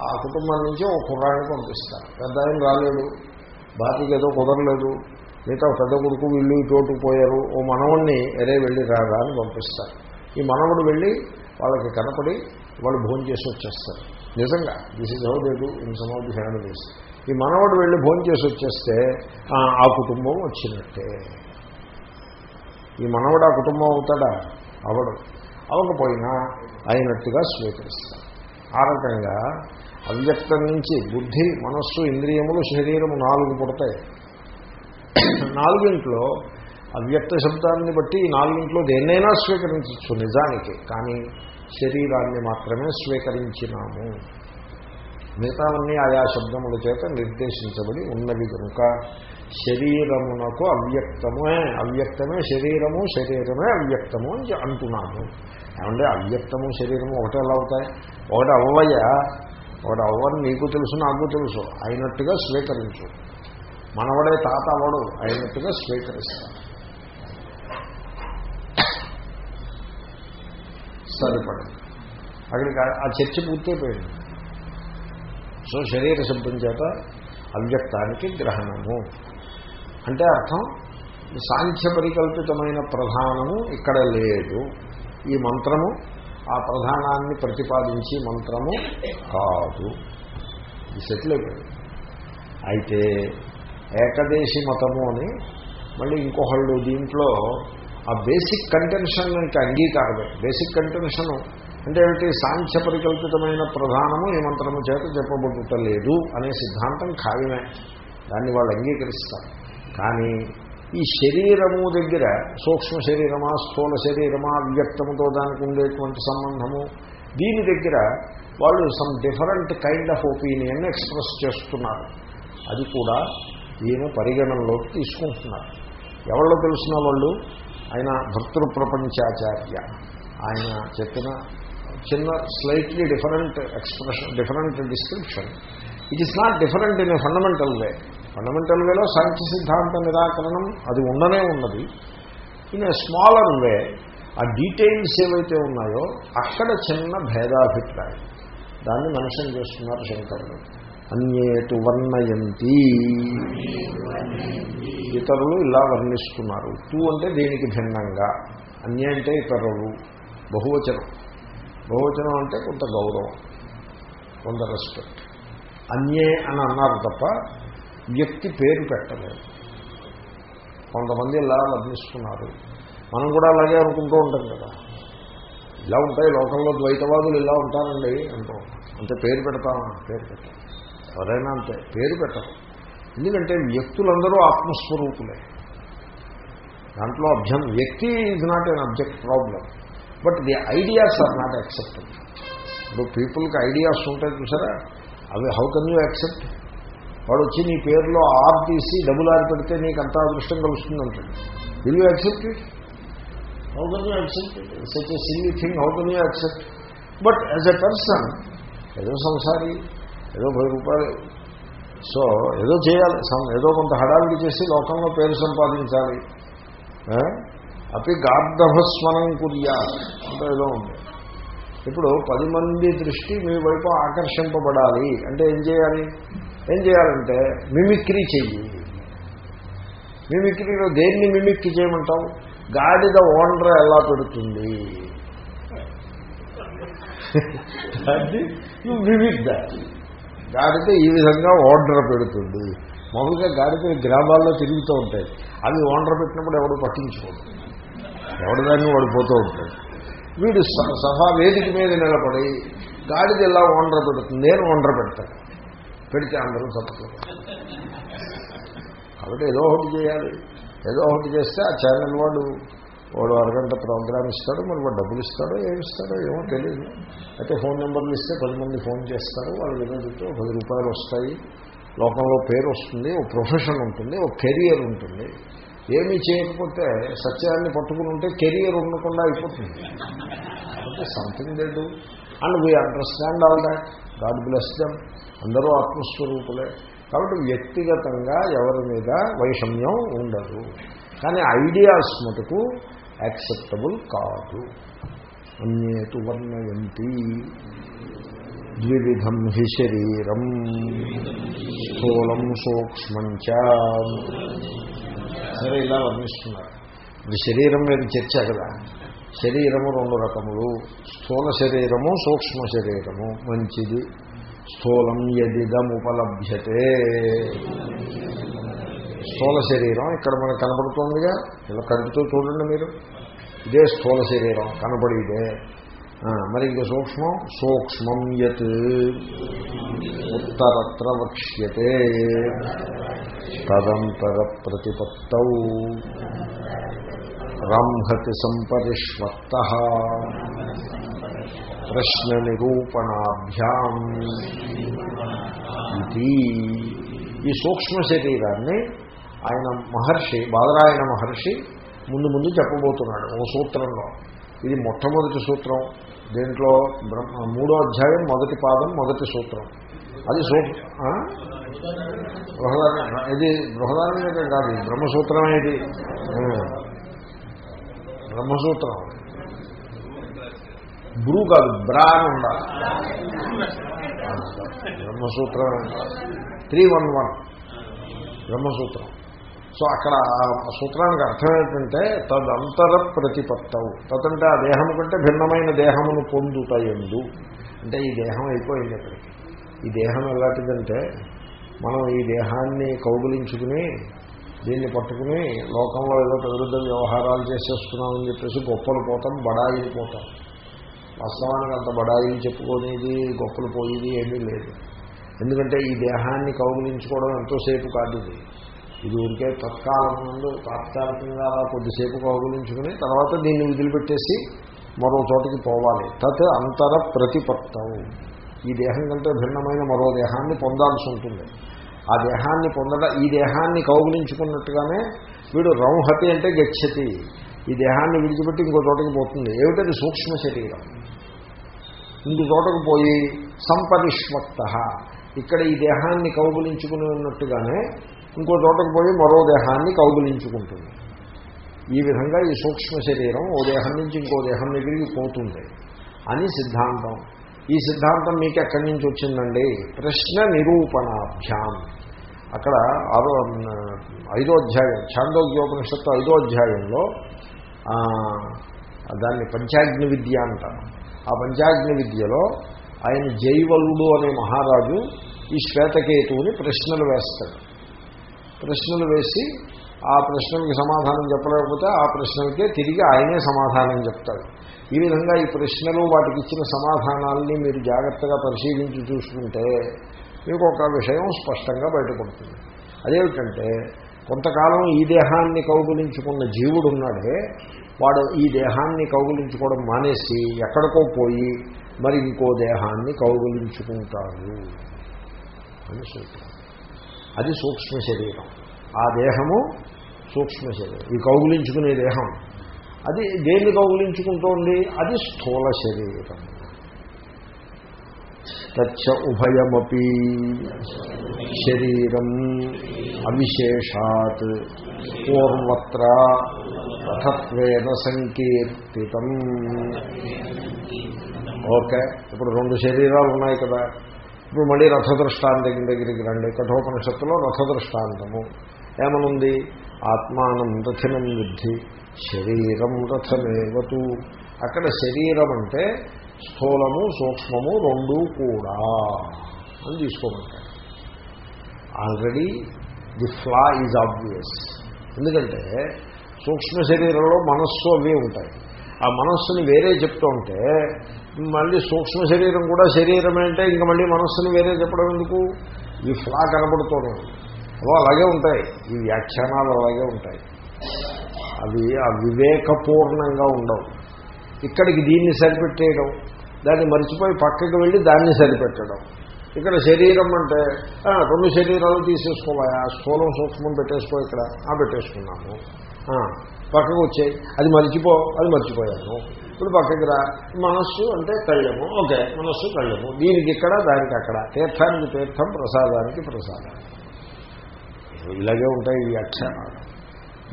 ఆ కుటుంబం నుంచి ఒక కుర్రాన్ని పంపిస్తారు. పెద్ద ఆయన రాలేడు భార్యకి ఏదో కుదరలేదు మిగతా పెద్ద కొడుకు వీళ్ళు చోటు పోయారు ఓ మనవుణ్ణి ఎరే వెళ్ళి రాగా అని పంపిస్తారు. ఈ మనవుడు వెళ్ళి వాళ్ళకి కనపడి వాళ్ళు భోజనం చేసి వచ్చేస్తారు. నిజంగా this is how they do in some of the families ఈ మనవడు వెళ్ళి భోజనం చేసి వచ్చేస్తే ఆ కుటుంబం వచ్చినట్టే. ఈ మనవడు ఆ కుటుంబం అవుతాడా? అవడు. అవకపోయినా అయినట్టుగా స్వీకరిస్తారు ఆ రకంగా అవ్యక్తం నుంచి బుద్ధి మనస్సు ఇంద్రియములు శరీరము నాలుగు పుడతాయి. నాలుగింట్లో అవ్యక్త శబ్దాన్ని బట్టి ఈ నాలుగింట్లో దేన్నైనా స్వీకరించవచ్చు నిజానికి కానీ శరీరాన్ని మాత్రమే స్వీకరించినాము. మిగతావన్నీ ఆయా శబ్దముల చేత నిర్దేశించబడి ఉన్నవి కనుక శరీరమునకు అవ్యక్తమే. అవ్యక్తమే శరీరము శరీరమే అవ్యక్తము అని అంటున్నాను ఏమంటే అవ్యక్తము శరీరము ఒకటే ఎలా అవుతాయి? ఒకటి అవ్వయ్యా ఒకటి అవ్వని నీకు తెలుసు నాకు తెలుసు. అయినట్టుగా స్వీకరించు. మనవడే తాత అవడు అయినట్టుగా స్వీకరిస్తాడు. సరిపడింది. అక్కడికి ఆ చర్చ పూర్తయిపోయింది. సో శరీర శబ్దం చేత అవ్యక్తానికి గ్రహణము. అంటే అర్థం? సాంఖ్య పరికల్పితమైన ప్రధానము ఇక్కడ లేదు. ఈ మంత్రము ఆ ప్రధానాన్ని ప్రతిపాదించి మంత్రము కాదు. ఇది సెటిల్ అయిపోయింది. అయితే ఏకదేశి మతము అని మళ్ళీ ఇంకొకళ్ళు దీంట్లో ఆ బేసిక్ కంటెన్షన్ ఇంకా అంగీకారమే. బేసిక్ కంటెన్షన్ అంటే ఏమిటి? సాంఖ్య పరికల్పితమైన ప్రధానము ఈ మంత్రము చేత చెప్పబడుటలేదు అనే సిద్ధాంతం ఖాయమే. దాన్ని వాళ్ళు అంగీకరిస్తారు. కానీ ఈ శరీరము దగ్గర సూక్ష్మ శరీరమా స్థూల శరీరమా వ్యక్తముతో దానికి ఉండేటువంటి సంబంధము దీని దగ్గర వాళ్ళు some different kind of opinion express చేస్తున్నారు. అది కూడా ఈయన పరిగణనలోకి తీసుకుంటున్నారు. ఎవరో తెలిసిన వాళ్ళు? ఆయన భర్తృ ప్రపంచాచార్య ఆయన చెప్పిన చిన్న slightly different expression different description it is not different in a fundamental way fundamental వేలో సాంఖ్య సిద్ధాంత నిరాకరణం అది ఉండనే ఉన్నది. ఇన్ ఏ స్మాలర్ వే ఆ డీటెయిల్స్ ఏవైతే ఉన్నాయో అక్కడ చిన్న భేదాభిప్రాయం. దాన్ని మెన్షన్ చేస్తున్నారు శంకరుడు. అన్యేటు వర్ణయంతి. ఇతరులు ఇలా వర్ణిస్తున్నారు. టూ అంటే దీనికి భిన్నంగా? అన్య అంటే ఇతరులు. బహువచనం. బహువచనం అంటే కొంత గౌరవం కొంత రెస్పెక్ట్ అన్యే అని అన్నారు తప్ప వ్యక్తి పేరు పెట్టలేదు. కొంతమంది ఇలా వర్ణిస్తున్నారు మనం కూడా అలాగే అనుకుంటూ ఉంటాం కదా. ఇలా ఉంటాయి లోకంలో ద్వైతవాదులు ఇలా ఉంటారండి అంటూ. అంటే పేరు పెడతామా పేరు పెట్టాం. ఎవరైనా అంతే పేరు పెట్టరు. ఎందుకంటే వ్యక్తులందరూ ఆత్మస్వరూపులే. దాంట్లో అభ్యం వ్యక్తి is not an object problem but the ideas are not accepted. ఇప్పుడు పీపుల్కి ఐడియాస్ ఉంటాయి చూసారా? అవి హౌ కెన్ యూ యాక్సెప్ట్? వాడు వచ్చి నీ పేరులో ఆర్ తీసి డబుల్ ఆర్ పెడితే నీకు అంత అదృష్టం కలుస్తుందంటాడు will you accept it? How can you accept it? Such a silly thing how can you accept but as a person ఏదో సంసారి ఏదో పది రూపాయలు. సో ఏదో చేయాలి ఏదో కొంత హడావిడి చేసి లోకంలో పేరు సంపాదించాలి. అపి గార్ధభస్వనం కుర్యా అంటే ఏదో ఉంది. ఇప్పుడు పది మంది దృష్టి మీ వైపు ఆకర్షింపబడాలి. అంటే ఏం చేయాలి? ఏం చేయాలంటే మిమిక్రీ చెయ్యి. మిమిక్రీలో దేన్ని మిమిక్రీ చేయమంటావు? గాడిద ఓనర్ ఎలా పెడుతుంది? అది నువ్వు మిమిక్ గాడిద ఈ విధంగా ఓనర్ పెడుతుంది. మామూలుగా గాడిద గ్రామాల్లో తిరుగుతూ ఉంటాయి. అవి ఓనర్ పెట్టినప్పుడు ఎవడు పట్టించుకోడు ఎవడు దాన్ని పోతూ ఉంటాడు. వీడు సభా వేదిక మీద నిలబడి గాడిద ఎలా ఓనర్ పెడుతుంది? నేను ఓనర్ పెడతాను. పెడితే అందరూ చప్పట్లు కాబట్టి ఏదో ఒకటి చేయాలి. ఏదో ఒకటి చేస్తే ఆ ఛానల్ వాడు వాడు అరగంట ప్రోగ్రామ్ ఇస్తాడు మరి వాడు డబ్బులు ఇస్తాడో ఏమి ఇస్తాడో ఏమో తెలియదు అయితే ఫోన్ నెంబర్లు ఇస్తే పది మంది ఫోన్ చేస్తారు. వాళ్ళు వినోదితో పది రూపాయలు వస్తాయి. లోకంలో పేరు వస్తుంది ఓ ప్రొఫెషన్ ఉంటుంది ఓ కెరియర్ ఉంటుంది. ఏమీ చేయకపోతే సత్యాన్ని పట్టుకుని ఉంటే కెరియర్ ఉండకుండా అయిపోతుంది. అంటే something dead and we understand all that God bless them అందరూ ఆత్మస్వరూపులే. కాబట్టి వ్యక్తిగతంగా ఎవరి మీద వైషమ్యం ఉండదు. కానీ ఐడియాస్ మటుకు యాక్సెప్టబుల్ కాదు. అన్యేతు వర్ణయంతి. ద్విధం హి శరీరం. స్థూలం సూక్ష్మం సరే ఇలా వర్ణిస్తున్నారు. ఇప్పుడు శరీరం మీద చర్చ కదా. శరీరము రెండు రకములు. స్థూల శరీరము సూక్ష్మ శరీరము. మంచిది. స్థూలం యదిదముపలభ్యతే. స్థూల శరీరం ఇక్కడ మనకు కనబడుతోందిగా? ఇలా కలుపుతూ చూడండి మీరు. ఇదే స్థూల శరీరం కనపడేదే మరి ఇంక సూక్ష్మం? సూక్ష్మం యత్. ఉత్తరత్ర వక్ష్యతే. తదంతర ప్రతిపత్త రంహతి సంపరిష్వక్త ప్రశ్న నిరూపణాభ్యాం ఇది ఈ సూక్ష్మ శరీరాన్ని ఆయన మహర్షి బాదరాయణ మహర్షి ముందు ముందు చెప్పబోతున్నాడు ఓ సూత్రంలో. ఇది మొట్టమొదటి సూత్రం. దీంట్లో బ్రహ్మ మూడో అధ్యాయం మొదటి పాదం మొదటి సూత్రం. అది సూ బృహదారణ్యం. ఇది బృహదారణ్యకం కాదు ఇది ఇది. బ్రహ్మసూత్రం. బ్రూ కాదు బ్రా అని ఉండాలి. బ్రహ్మసూత్రం. Three one one. బ్రహ్మసూత్రం. సో అక్కడ ఆ సూత్రానికి అర్థం ఏంటంటే తదంతర ప్రతిపత్తవు తదంటే ఆ దేహం కంటే భిన్నమైన దేహమును పొందుతాయందు అంటే ఈ దేహం అయిపోయింది అక్కడికి. ఈ దేహం ఎలాంటిదంటే మనం ఈ దేహాన్ని కౌగులించుకుని దీన్ని పట్టుకుని లోకంలో ఏదో పెద్ద వ్యవహారాలు చేసేస్తున్నామని చెప్పేసి గొప్పలు పోతాం బడాయిలు పోతాం. వాస్తవానికి అంత బడాయిలు చెప్పుకునేది గొప్పలు పోయేది ఏమీ లేదు. ఎందుకంటే ఈ దేహాన్ని కౌగులించుకోవడం ఎంతోసేపు కాదు ఇది. ఇది ఊరికే తత్కాలం ముందు తాత్కాలికంగా అలా కొద్దిసేపు కౌగులించుకుని తర్వాత దీన్ని వదిలిపెట్టేసి మరో చోటకి పోవాలి. తత్ అంతర ప్రతిపత్తం ఈ దేహం కంటే భిన్నమైన మరో దేహాన్ని పొందాల్సి ఉంటుంది. ఆ దేహాన్ని పొందడం ఈ దేహాన్ని కౌగులించుకున్నట్టుగానే వీడు రంహతి అంటే గచ్చతి. ఈ దేహాన్ని విడిచిపెట్టి ఇంకో చోటకి పోతుంది. ఏమిటది? సూక్ష్మ శరీరం. ఇంకో చోటకు పోయి సంపరిష్వక్త. ఇక్కడ ఈ దేహాన్ని కౌగులించుకుని ఉన్నట్టుగానే ఇంకో చోటకు పోయి మరో దేహాన్ని కౌగులించుకుంటుంది. ఈ విధంగా ఈ సూక్ష్మ శరీరం ఓ దేహం నుంచి ఇంకో దేహం దగ్గరికి పోతుంది అని సిద్ధాంతం. ఈ సిద్ధాంతం మీకు ఎక్కడి నుంచి వచ్చిందండి? ప్రశ్న నిరూపణాభ్యాం. అక్కడ ఆరో ఐదో అధ్యాయం ఛాందోగ్యోపనిషత్తు ఐదో అధ్యాయంలో దాన్ని పంచాగ్ని విద్య అంటారు. ఆ పంచాగ్ని విద్యలో ఆయన జైవలుడు అనే మహారాజు ఈ శ్వేతకేతువుని ప్రశ్నలు వేస్తాడు. ప్రశ్నలు వేసి ఆ ప్రశ్నలకి సమాధానం చెప్పలేకపోతే ఆ ప్రశ్నలకే తిరిగి ఆయనే సమాధానం చెప్తాడు. ఈ విధంగా ఈ ప్రశ్నలు వాటికి ఇచ్చిన సమాధానాల్ని మీరు జాగ్రత్తగా పరిశీలించి చూసుకుంటే మీకు ఒక విషయం స్పష్టంగా బయటపడుతుంది. అదేమిటంటే కొంతకాలం ఈ దేహాన్ని కౌగులించుకున్న జీవుడు ఉన్నాడే వాడు ఈ దేహాన్ని కౌగులించుకోవడం మానేసి ఎక్కడికో పోయి మరి ఇంకో దేహాన్ని కౌగులించుకుంటాడు అని సూత్రం. అది సూక్ష్మ శరీరం. ఆ దేహము సూక్ష్మ శరీరం. ఈ కౌగులించుకునే దేహం అది దేన్ని కౌగులించుకుంటోంది? అది స్థూల శరీరం. తచ్చ ఉభయమపి శరీరం అవిశేషాత్ పూర్వత్ర రథత్వేన సంకీర్తితం. ఓకే ఇప్పుడు రెండు శరీరాలు ఉన్నాయి కదా. ఇప్పుడు మళ్ళీ రథదృష్టాంతం దగ్గరికి రండి. కఠోపనిషత్తులో రథ దృష్టాంతము ఏమనుంది? ఆత్మానం రథినం విద్ధి. శరీరం రథమేవతు. అక్కడ శరీరం అంటే స్థూలము సూక్ష్మము రెండూ కూడా అని తీసుకోమంటాడు already the flaw is obvious ఎందుకంటే సూక్ష్మ శరీరంలో మనస్సు అవి ఉంటాయి. ఆ మనస్సుని వేరే చెప్తూ ఉంటే మళ్ళీ సూక్ష్మ శరీరం కూడా శరీరమే అంటే ఇంకా మళ్ళీ మనస్సుని వేరే చెప్పడం ఎందుకు? ఈ ఫ్లా కనబడుతూనే ఉంది. అలాగే ఉంటాయి. ఈ వ్యాఖ్యానాలు అలాగే ఉంటాయి. అవి ఆ వివేకపూర్ణంగా ఉండవు. ఇక్కడికి దీన్ని సరిపెట్టేయడం దాన్ని మర్చిపోయి పక్కకి వెళ్ళి దాన్ని సరిపెట్టడం. ఇక్కడ శరీరం అంటే రెండు శరీరాలు తీసేసుకోవాయా స్థూలం సూక్ష్మం పెట్టేసుకో ఇక్కడ ఆ పెట్టేసుకున్నాము. పక్కకు వచ్చాయి అది మర్చిపో అది మర్చిపోయాను. ఇప్పుడు పక్కకి రా. మనస్సు అంటే కళ్ళము ఓకే మనస్సు కళ్ళము. దీనికి ఇక్కడ దానికి అక్కడ. తీర్థానికి తీర్థం ప్రసాదానికి ప్రసాదం. ఇలాగే ఉంటాయి ఈ అక్షరాలు.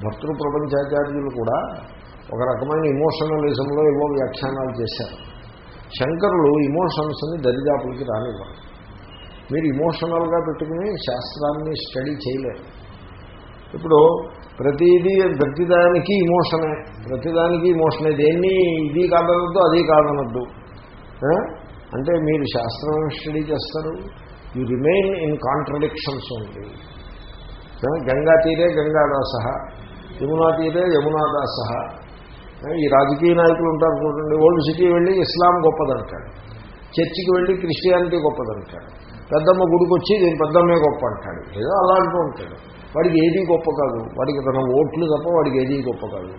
భక్తులు ప్రపంచాచార్యులు కూడా ఒక రకమైన ఇమోషనలిజంలో ఏవో వ్యాఖ్యానాలు చేశారు. శంకరులు ఇమోషన్స్ని దరిదాపులకి రానివ్వరు. మీరు ఇమోషనల్గా పెట్టుకుని శాస్త్రాన్ని స్టడీ చేయలేరు. ఇప్పుడు ప్రతిదీ ప్రతిదానికి ఇమోషనే ప్రతిదానికి ఇమోషనే దేన్ని ఇది కాదనొద్దు అది కాదనొద్దు. అంటే మీరు శాస్త్రం స్టడీ చేస్తారు యు రిమైన్ ఇన్ కాంట్రడిక్షన్స్ ఉంది గంగా తీరే గంగాదాస యమునా తీరే యమునాదాస ఈ రాజకీయ నాయకులు ఉంటారు చూడండి ఓల్డ్ సిటీ వెళ్ళి ఇస్లాం గొప్పదంటాడు. చర్చికి వెళ్ళి క్రిస్టియానిటీ గొప్పదంటాడు. పెద్దమ్మ గుడికి వచ్చి నేను పెద్దమ్మే గొప్ప అంటాడు. ఏదో అలా ఉంటాడు. వాడికి ఏది గొప్ప కాదు. వాడికి తన ఓట్లు తప్ప వాడికి ఏది గొప్ప కాదు.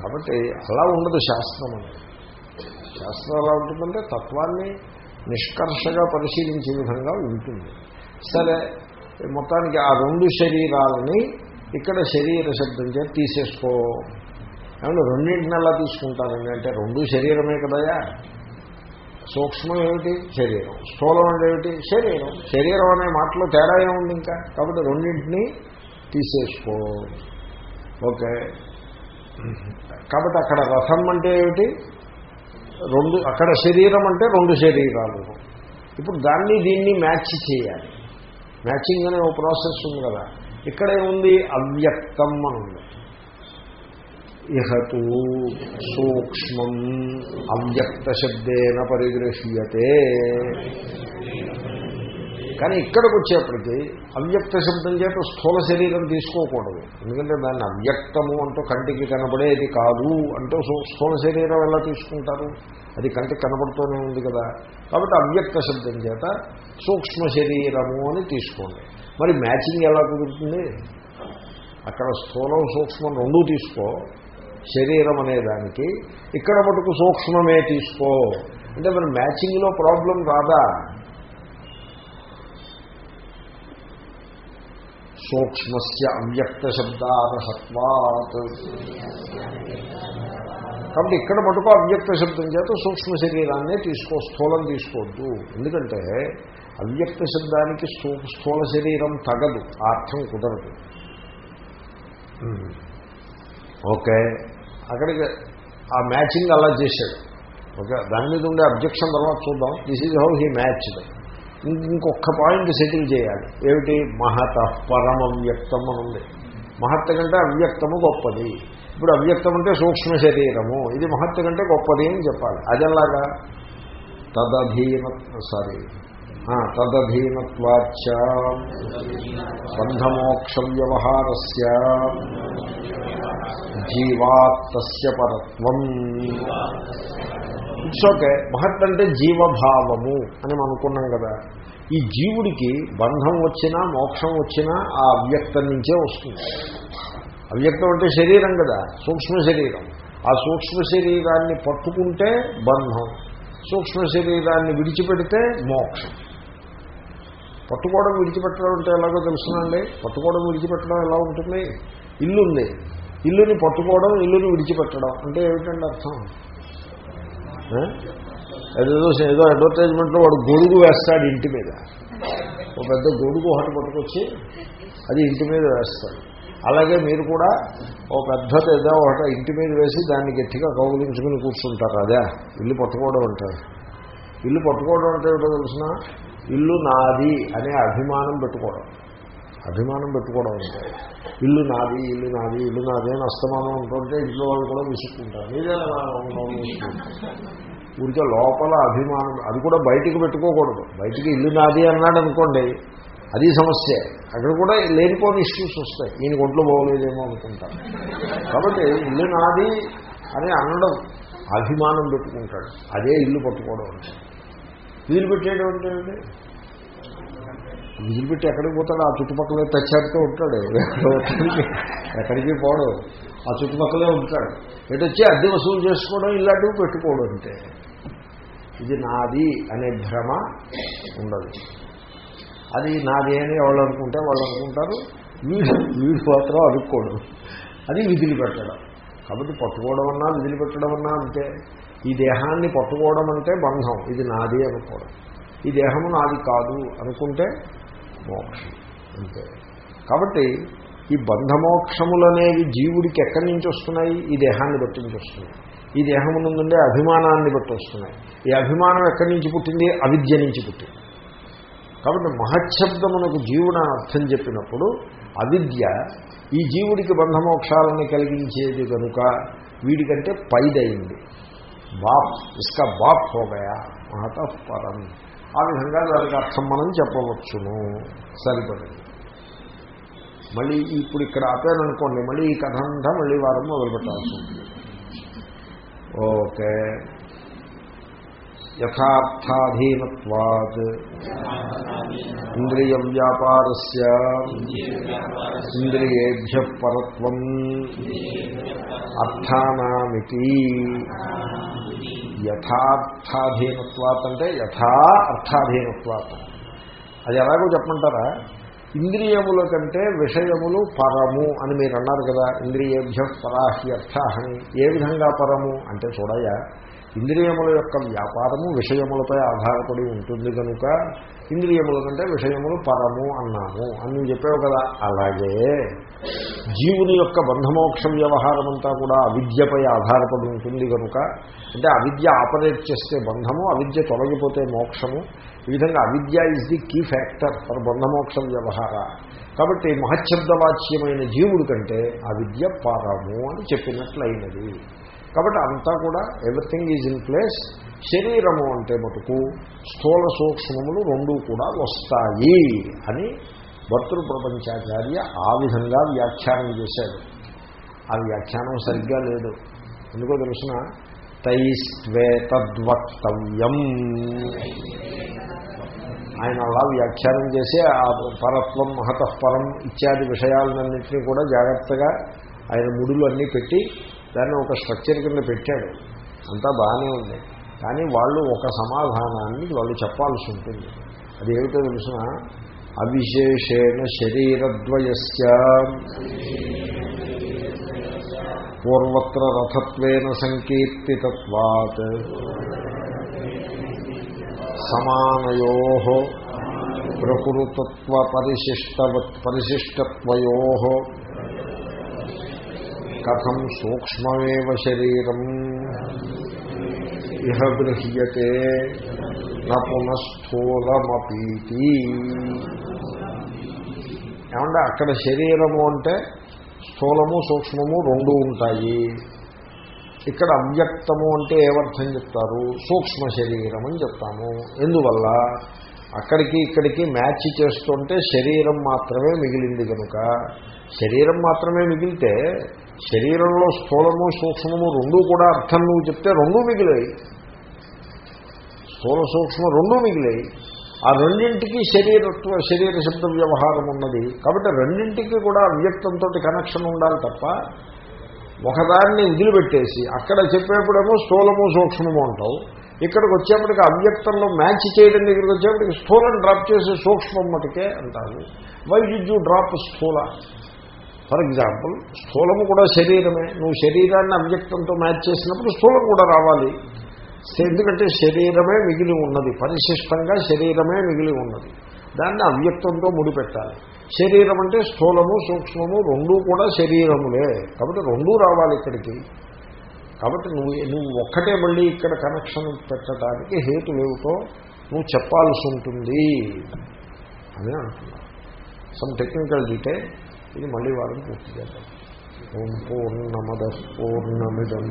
కాబట్టి అలా ఉండదు శాస్త్రం అనేది శాస్త్రం ఎలా ఉంటుందంటే తత్వాన్ని నిష్కర్షగా పరిశీలించే విధంగా ఉంటుంది. సరే మొత్తానికి ఆ రెండు శరీరాలని ఇక్కడ శరీర శబ్దం చేసి తీసేసుకో. ఏమన్నా రెండింటిని ఎలా తీసుకుంటారండి అంటే రెండు శరీరమే కదయా? సూక్ష్మం ఏమిటి? శరీరం. స్థూలం అంటే ఏమిటి? శరీరం. శరీరం అనే మాటలో తేడా ఏముంది ఇంకా? కాబట్టి రెండింటినీ తీసేసుకో. ఓకే. కాబట్టి అక్కడ రథం అంటే ఏమిటి? రెండు అక్కడ శరీరం అంటే రెండు శరీరాలు. ఇప్పుడు దాన్ని దీన్ని మ్యాచ్ చేయాలి. మ్యాచింగ్ అనే ఒక ప్రాసెస్ ఉంది కదా. ఇక్కడేముంది అవ్యక్తం అని ఉంది ఇహతు సూక్ష్మం అవ్యక్త శబ్దేన పరిగృహ్యతే కానీ ఇక్కడికి వచ్చేప్పటికీ అవ్యక్త శబ్దం చేత స్థూల శరీరం తీసుకోకూడదు. ఎందుకంటే దాన్ని అవ్యక్తము అంటూ కంటికి కనబడేది కాదు అంటూ స్థూల శరీరం ఎలా తీసుకుంటారు? అది కంటికి కనబడుతూనే ఉంది కదా. కాబట్టి అవ్యక్త శబ్దం చేత సూక్ష్మ శరీరము అని తీసుకోండి. మరి మ్యాచింగ్ ఎలా కుదురుతుంది? అక్కడ స్థూలం సూక్ష్మం రెండూ తీసుకో. శరీరం అనే దానికి. ఇక్కడ మటుకు సూక్ష్మమే తీసుకో. అంటే మరి మ్యాచింగ్లో ప్రాబ్లం రాదా? సూక్ష్మస్య అవ్యక్త శబ్దార్హత్వాత్ కాబట్టి ఇక్కడ మటుకు అవ్యక్త శబ్దం చేత సూక్ష్మ శరీరాన్నే తీసుకో స్థూలం తీసుకోవద్దు ఎందుకంటే అవ్యక్త శబ్దానికి స్థూల శరీరం తగదు ఆ అర్థం కుదరదు. ఓకే. అక్కడికి ఆ మ్యాచింగ్ అలా చేశాడు. ఓకే. దాని మీద ఉండే అబ్జెక్షన్ తర్వాత చూద్దాం. This is how he match ఇంకొక పాయింట్ సెటిల్ చేయాలి. ఏమిటి? మహత పరమం వ్యక్తం అని ఉంది. మహత్త కంటే అవ్యక్తము గొప్పది. ఇప్పుడు అవ్యక్తం అంటే సూక్ష్మ శరీరము. ఇది మహత్త కంటే గొప్పది అని చెప్పాలి. అదెలాగా తదధీన సారీ తదధీనత్వాచ బంధమోక్ష వ్యవహారస్య జీవాత్తస్య పరత్వం. ఇట్స్ ఓకే మహత్ అంటే జీవభావము అని మనం అనుకున్నాం కదా. ఈ జీవుడికి బంధం వచ్చినా మోక్షం వచ్చినా ఆ అవ్యక్తం నుంచే వస్తుంది. అవ్యక్తం అంటే శరీరం కదా సూక్ష్మ శరీరం. ఆ సూక్ష్మ శరీరాన్ని పట్టుకుంటే బంధం సూక్ష్మ శరీరాన్ని విడిచిపెడితే మోక్షం. పట్టుకోవడం విడిచిపెట్టడం అంటే ఎలాగో తెలుసునండి పట్టుకోవడం విడిచిపెట్టడం ఎలా ఉంటుంది? ఇల్లుంది. ఇల్లుని పట్టుకోవడం ఇల్లుని విడిచిపెట్టడం అంటే ఏమిటండి అర్థం? ఏదో ఏదో అడ్వర్టైజ్మెంట్లో వాడు గొడుగు వేస్తాడు ఇంటి మీద. ఒక పెద్ద గొడుగు ఒకటి పట్టుకొచ్చి అది ఇంటి మీద వేస్తాడు. అలాగే మీరు కూడా ఓ పెద్దది ఏదో ఒకటి ఇంటి మీద వేసి దాన్ని గట్టిగా కౌగులించుకుని కూర్చుంటారు. అదే ఇల్లు పట్టుకోవడం అంటారు ఇల్లు పట్టుకోవడం అంటే ఏమిటో తెలిసిన? ఇల్లు నాది అనే అభిమానం పెట్టుకోవడం. అభిమానం పెట్టుకోవడం అంటే ఇల్లు నాది ఇల్లు నాది ఇల్లు నాది అని అస్తమానం ఉంటుంటే ఇంట్లో వాళ్ళు కూడా విసుక్కుంటారు. మీదే ఊరికే లోపల అభిమానం అది కూడా బయటికి పెట్టుకోకూడదు. బయటికి ఇల్లు నాది అన్నాడు అనుకోండి అది సమస్య. అక్కడ కూడా లేనిపోని ఇష్యూస్ వస్తాయి. ఈయన ఒంట్లో పోలేదేమో అనుకుంటాను కాబట్టి ఇల్లు నాది అని అనడం అభిమానం పెట్టుకుంటాడు. అదే ఇల్లు పట్టుకోవడం అంటే. వీలు పెట్టేయడం అంటే విదిలిపెట్టి ఎక్కడికి పోతాడు? ఆ చుట్టుపక్కల తెచ్చాడుతూ ఉంటాడు. ఎక్కడికి పోడు? ఆ చుట్టుపక్కలే ఉంటాడు. ఎటొచ్చి అద్దె వసూలు చేసుకోవడం ఇలాంటివి పెట్టుకోవడం అంటే ఇది నాది అనే భ్రమ ఉండదు. అది నాది అని ఎవరు అనుకుంటే వాళ్ళు అనుకుంటారు. వీడు వీడు మాత్రం అనుకోడు. అది విధులు పెట్టడం. కాబట్టి పట్టుకోవడం అన్నా విధులు పెట్టడం అన్నా అంతే. ఈ దేహాన్ని పట్టుకోవడం అంటే బంధం ఇది నాది అనుకోవడం. ఈ దేహము నాది కాదు అనుకుంటే మోక్షం అంతే. కాబట్టి ఈ బంధమోక్షములనేవి జీవుడికి ఎక్కడి నుంచి వస్తున్నాయి? ఈ దేహాన్ని బట్టి నుంచి వస్తున్నాయి. ఈ దేహము నుండే అభిమానాన్ని బట్టి వస్తున్నాయి. ఈ అభిమానం ఎక్కడి నుంచి పుట్టింది? అవిద్య నుంచి పుట్టింది. కాబట్టి మహశబ్దమునకు జీవుడు అని అర్థం చెప్పినప్పుడు అవిద్య ఈ జీవుడికి బంధమోక్షాలను కలిగించేది కనుక వీడికంటే పైదయింది బాప్ ఇస్కా బాప్ హోగయా మహత పరం. ఆ విధంగా దానికి అర్థం మనం చెప్పవచ్చును. సరిపడింది మళ్ళీ ఇప్పుడు ఇక్కడ ఆపాను అనుకోండి మళ్ళీ ఈ కథ అంతా మళ్ళీ వారం మొదలుపెట్టాల్సి ఉంటుంది. ఓకే. యథార్థాధీనత్వాత్. ఇంద్రియ వ్యాపారస్ ఇంద్రియేభ్య పరత్వం. అర్థానామితి. యథార్థాధీనత్వాత్ అంటే యథా అర్థాధీనత్వాత్. అది ఎలాగో చెప్పమంటారా? ఇంద్రియముల కంటే విషయములు పరము అని మీరు అన్నారు కదా ఇంద్రియేభ్య పరాహ్యర్థ అని ఏ విధంగా పరము? అంటే చూడయా ఇంద్రియముల యొక్క వ్యాపారము విషయములపై ఆధారపడి ఉంటుంది కనుక ఇంద్రియముల కంటే విషయములు పరము అన్నాము. అని చెప్పావు కదా అలాగే జీవుని యొక్క బంధమోక్ష వ్యవహారం అంతా కూడా అవిద్యపై ఆధారపడి ఉంటుంది కనుక అంటే అవిద్య ఆపరేట్ చేస్తే బంధము అవిద్య తొలగిపోతే మోక్షము. ఈ విధంగా అవిద్య is the key factor for బంధమోక్ష వ్యవహార. కాబట్టి మహశబ్దవాచ్యమైన జీవుడి కంటే అవిద్య పరము అని చెప్పినట్లయినది. కాబట్టి అంతా కూడా ఎవ్రీథింగ్ ఈజ్ ఇన్ ప్లేస్ శరీరము అంటే మటుకు స్థూల సూక్ష్మములు రెండూ కూడా వస్తాయి అని భర్తృప్రపంచాచార్య ఆ విధంగా వ్యాఖ్యానం చేశాడు. ఆ వ్యాఖ్యానం సరిగ్గా లేదు. ఎందుకో తెలుసిన? తైస్వేతద్వక్తవ్యం ఆయన అలా వ్యాఖ్యానం చేసి ఆ పరత్వం మహతఃపరం ఇత్యాది విషయాలన్నింటినీ కూడా జాగ్రత్తగా ఆయన ముడులు అన్నీ పెట్టి దాన్ని ఒక స్ట్రక్చర్ కింద పెట్టాడు. అంతా బాగానే ఉంది. కానీ వాళ్ళు ఒక సమాధానాన్ని వాళ్ళు చెప్పాల్సి ఉంటుంది. అది ఏమిటో తెలిసిన? అవిశేషేణ శరీరద్వయస్య. పూర్వత్ర రథత్వేన సంకీర్తితత్వాత్. సమానయో ప్రకృతత్వ పరిశిష్టవత్ పరిశిష్టత్వయో. కథం సూక్ష్మమేవ శరీరం. ఇహ గృహ్యతే. పునఃస్థూలమపీతి ఏమంటే అక్కడ శరీరము అంటే స్థూలము సూక్ష్మము రెండు ఉంటాయి. ఇక్కడ అవ్యక్తము అంటే ఏమర్థం చెప్తారు? సూక్ష్మ శరీరం అని చెప్తాము. ఎందువల్ల? అక్కడికి ఇక్కడికి మ్యాచ్ చేస్తుంటే శరీరం మాత్రమే మిగిలింది కనుక. శరీరం మాత్రమే మిగిలితే శరీరంలో స్థూలము సూక్ష్మము రెండూ కూడా అర్థం నువ్వు చెప్తే రెండూ మిగిలాయి. స్థూల సూక్ష్మ రెండూ మిగిలాయి. ఆ రెండింటికి శరీరత్వ శరీర శబ్ద వ్యవహారం ఉన్నది. కాబట్టి రెండింటికి కూడా అవ్యక్తంతో కనెక్షన్ ఉండాలి తప్ప ఒకదాన్ని వదిలిపెట్టేసి అక్కడ చెప్పేప్పుడేమో స్థూలము సూక్ష్మము అంటావు. ఇక్కడికి వచ్చేప్పటికి అవ్యక్తంలో మ్యాచ్ చేయడం దగ్గరికి వచ్చేప్పటికి స్థూలం డ్రాప్ చేసి సూక్ష్మం మటుకే అంటారు. వై డిడ్ యూ డ్రాప్ స్థూల? ఫర్ ఎగ్జాంపుల్ స్థూలము కూడా శరీరమే. నువ్వు శరీరాన్ని అవ్యక్తంతో మ్యాచ్ చేసినప్పుడు స్థూలం కూడా రావాలి. ఎందుకంటే శరీరమే మిగిలి ఉన్నది పరిశిష్టంగా శరీరమే మిగిలి ఉన్నది. దాన్ని అవ్యక్తంతో ముడిపెట్టాలి. శరీరం అంటే స్థూలము సూక్ష్మము రెండూ కూడా శరీరములే. కాబట్టి రెండూ రావాలి ఇక్కడికి. కాబట్టి నువ్వు నువ్వు ఒక్కటే మళ్ళీ ఇక్కడ కనెక్షన్ పెట్టడానికి హేతులేవుతో నువ్వు చెప్పాల్సి ఉంటుంది అని అంటున్నా సమ్ టెక్నికల్ డీటెయిల్ ఇది మళ్ళీ వారం పూర్తి చేద్దాం. ఓం పూర్ణమద పూర్ణమిదం.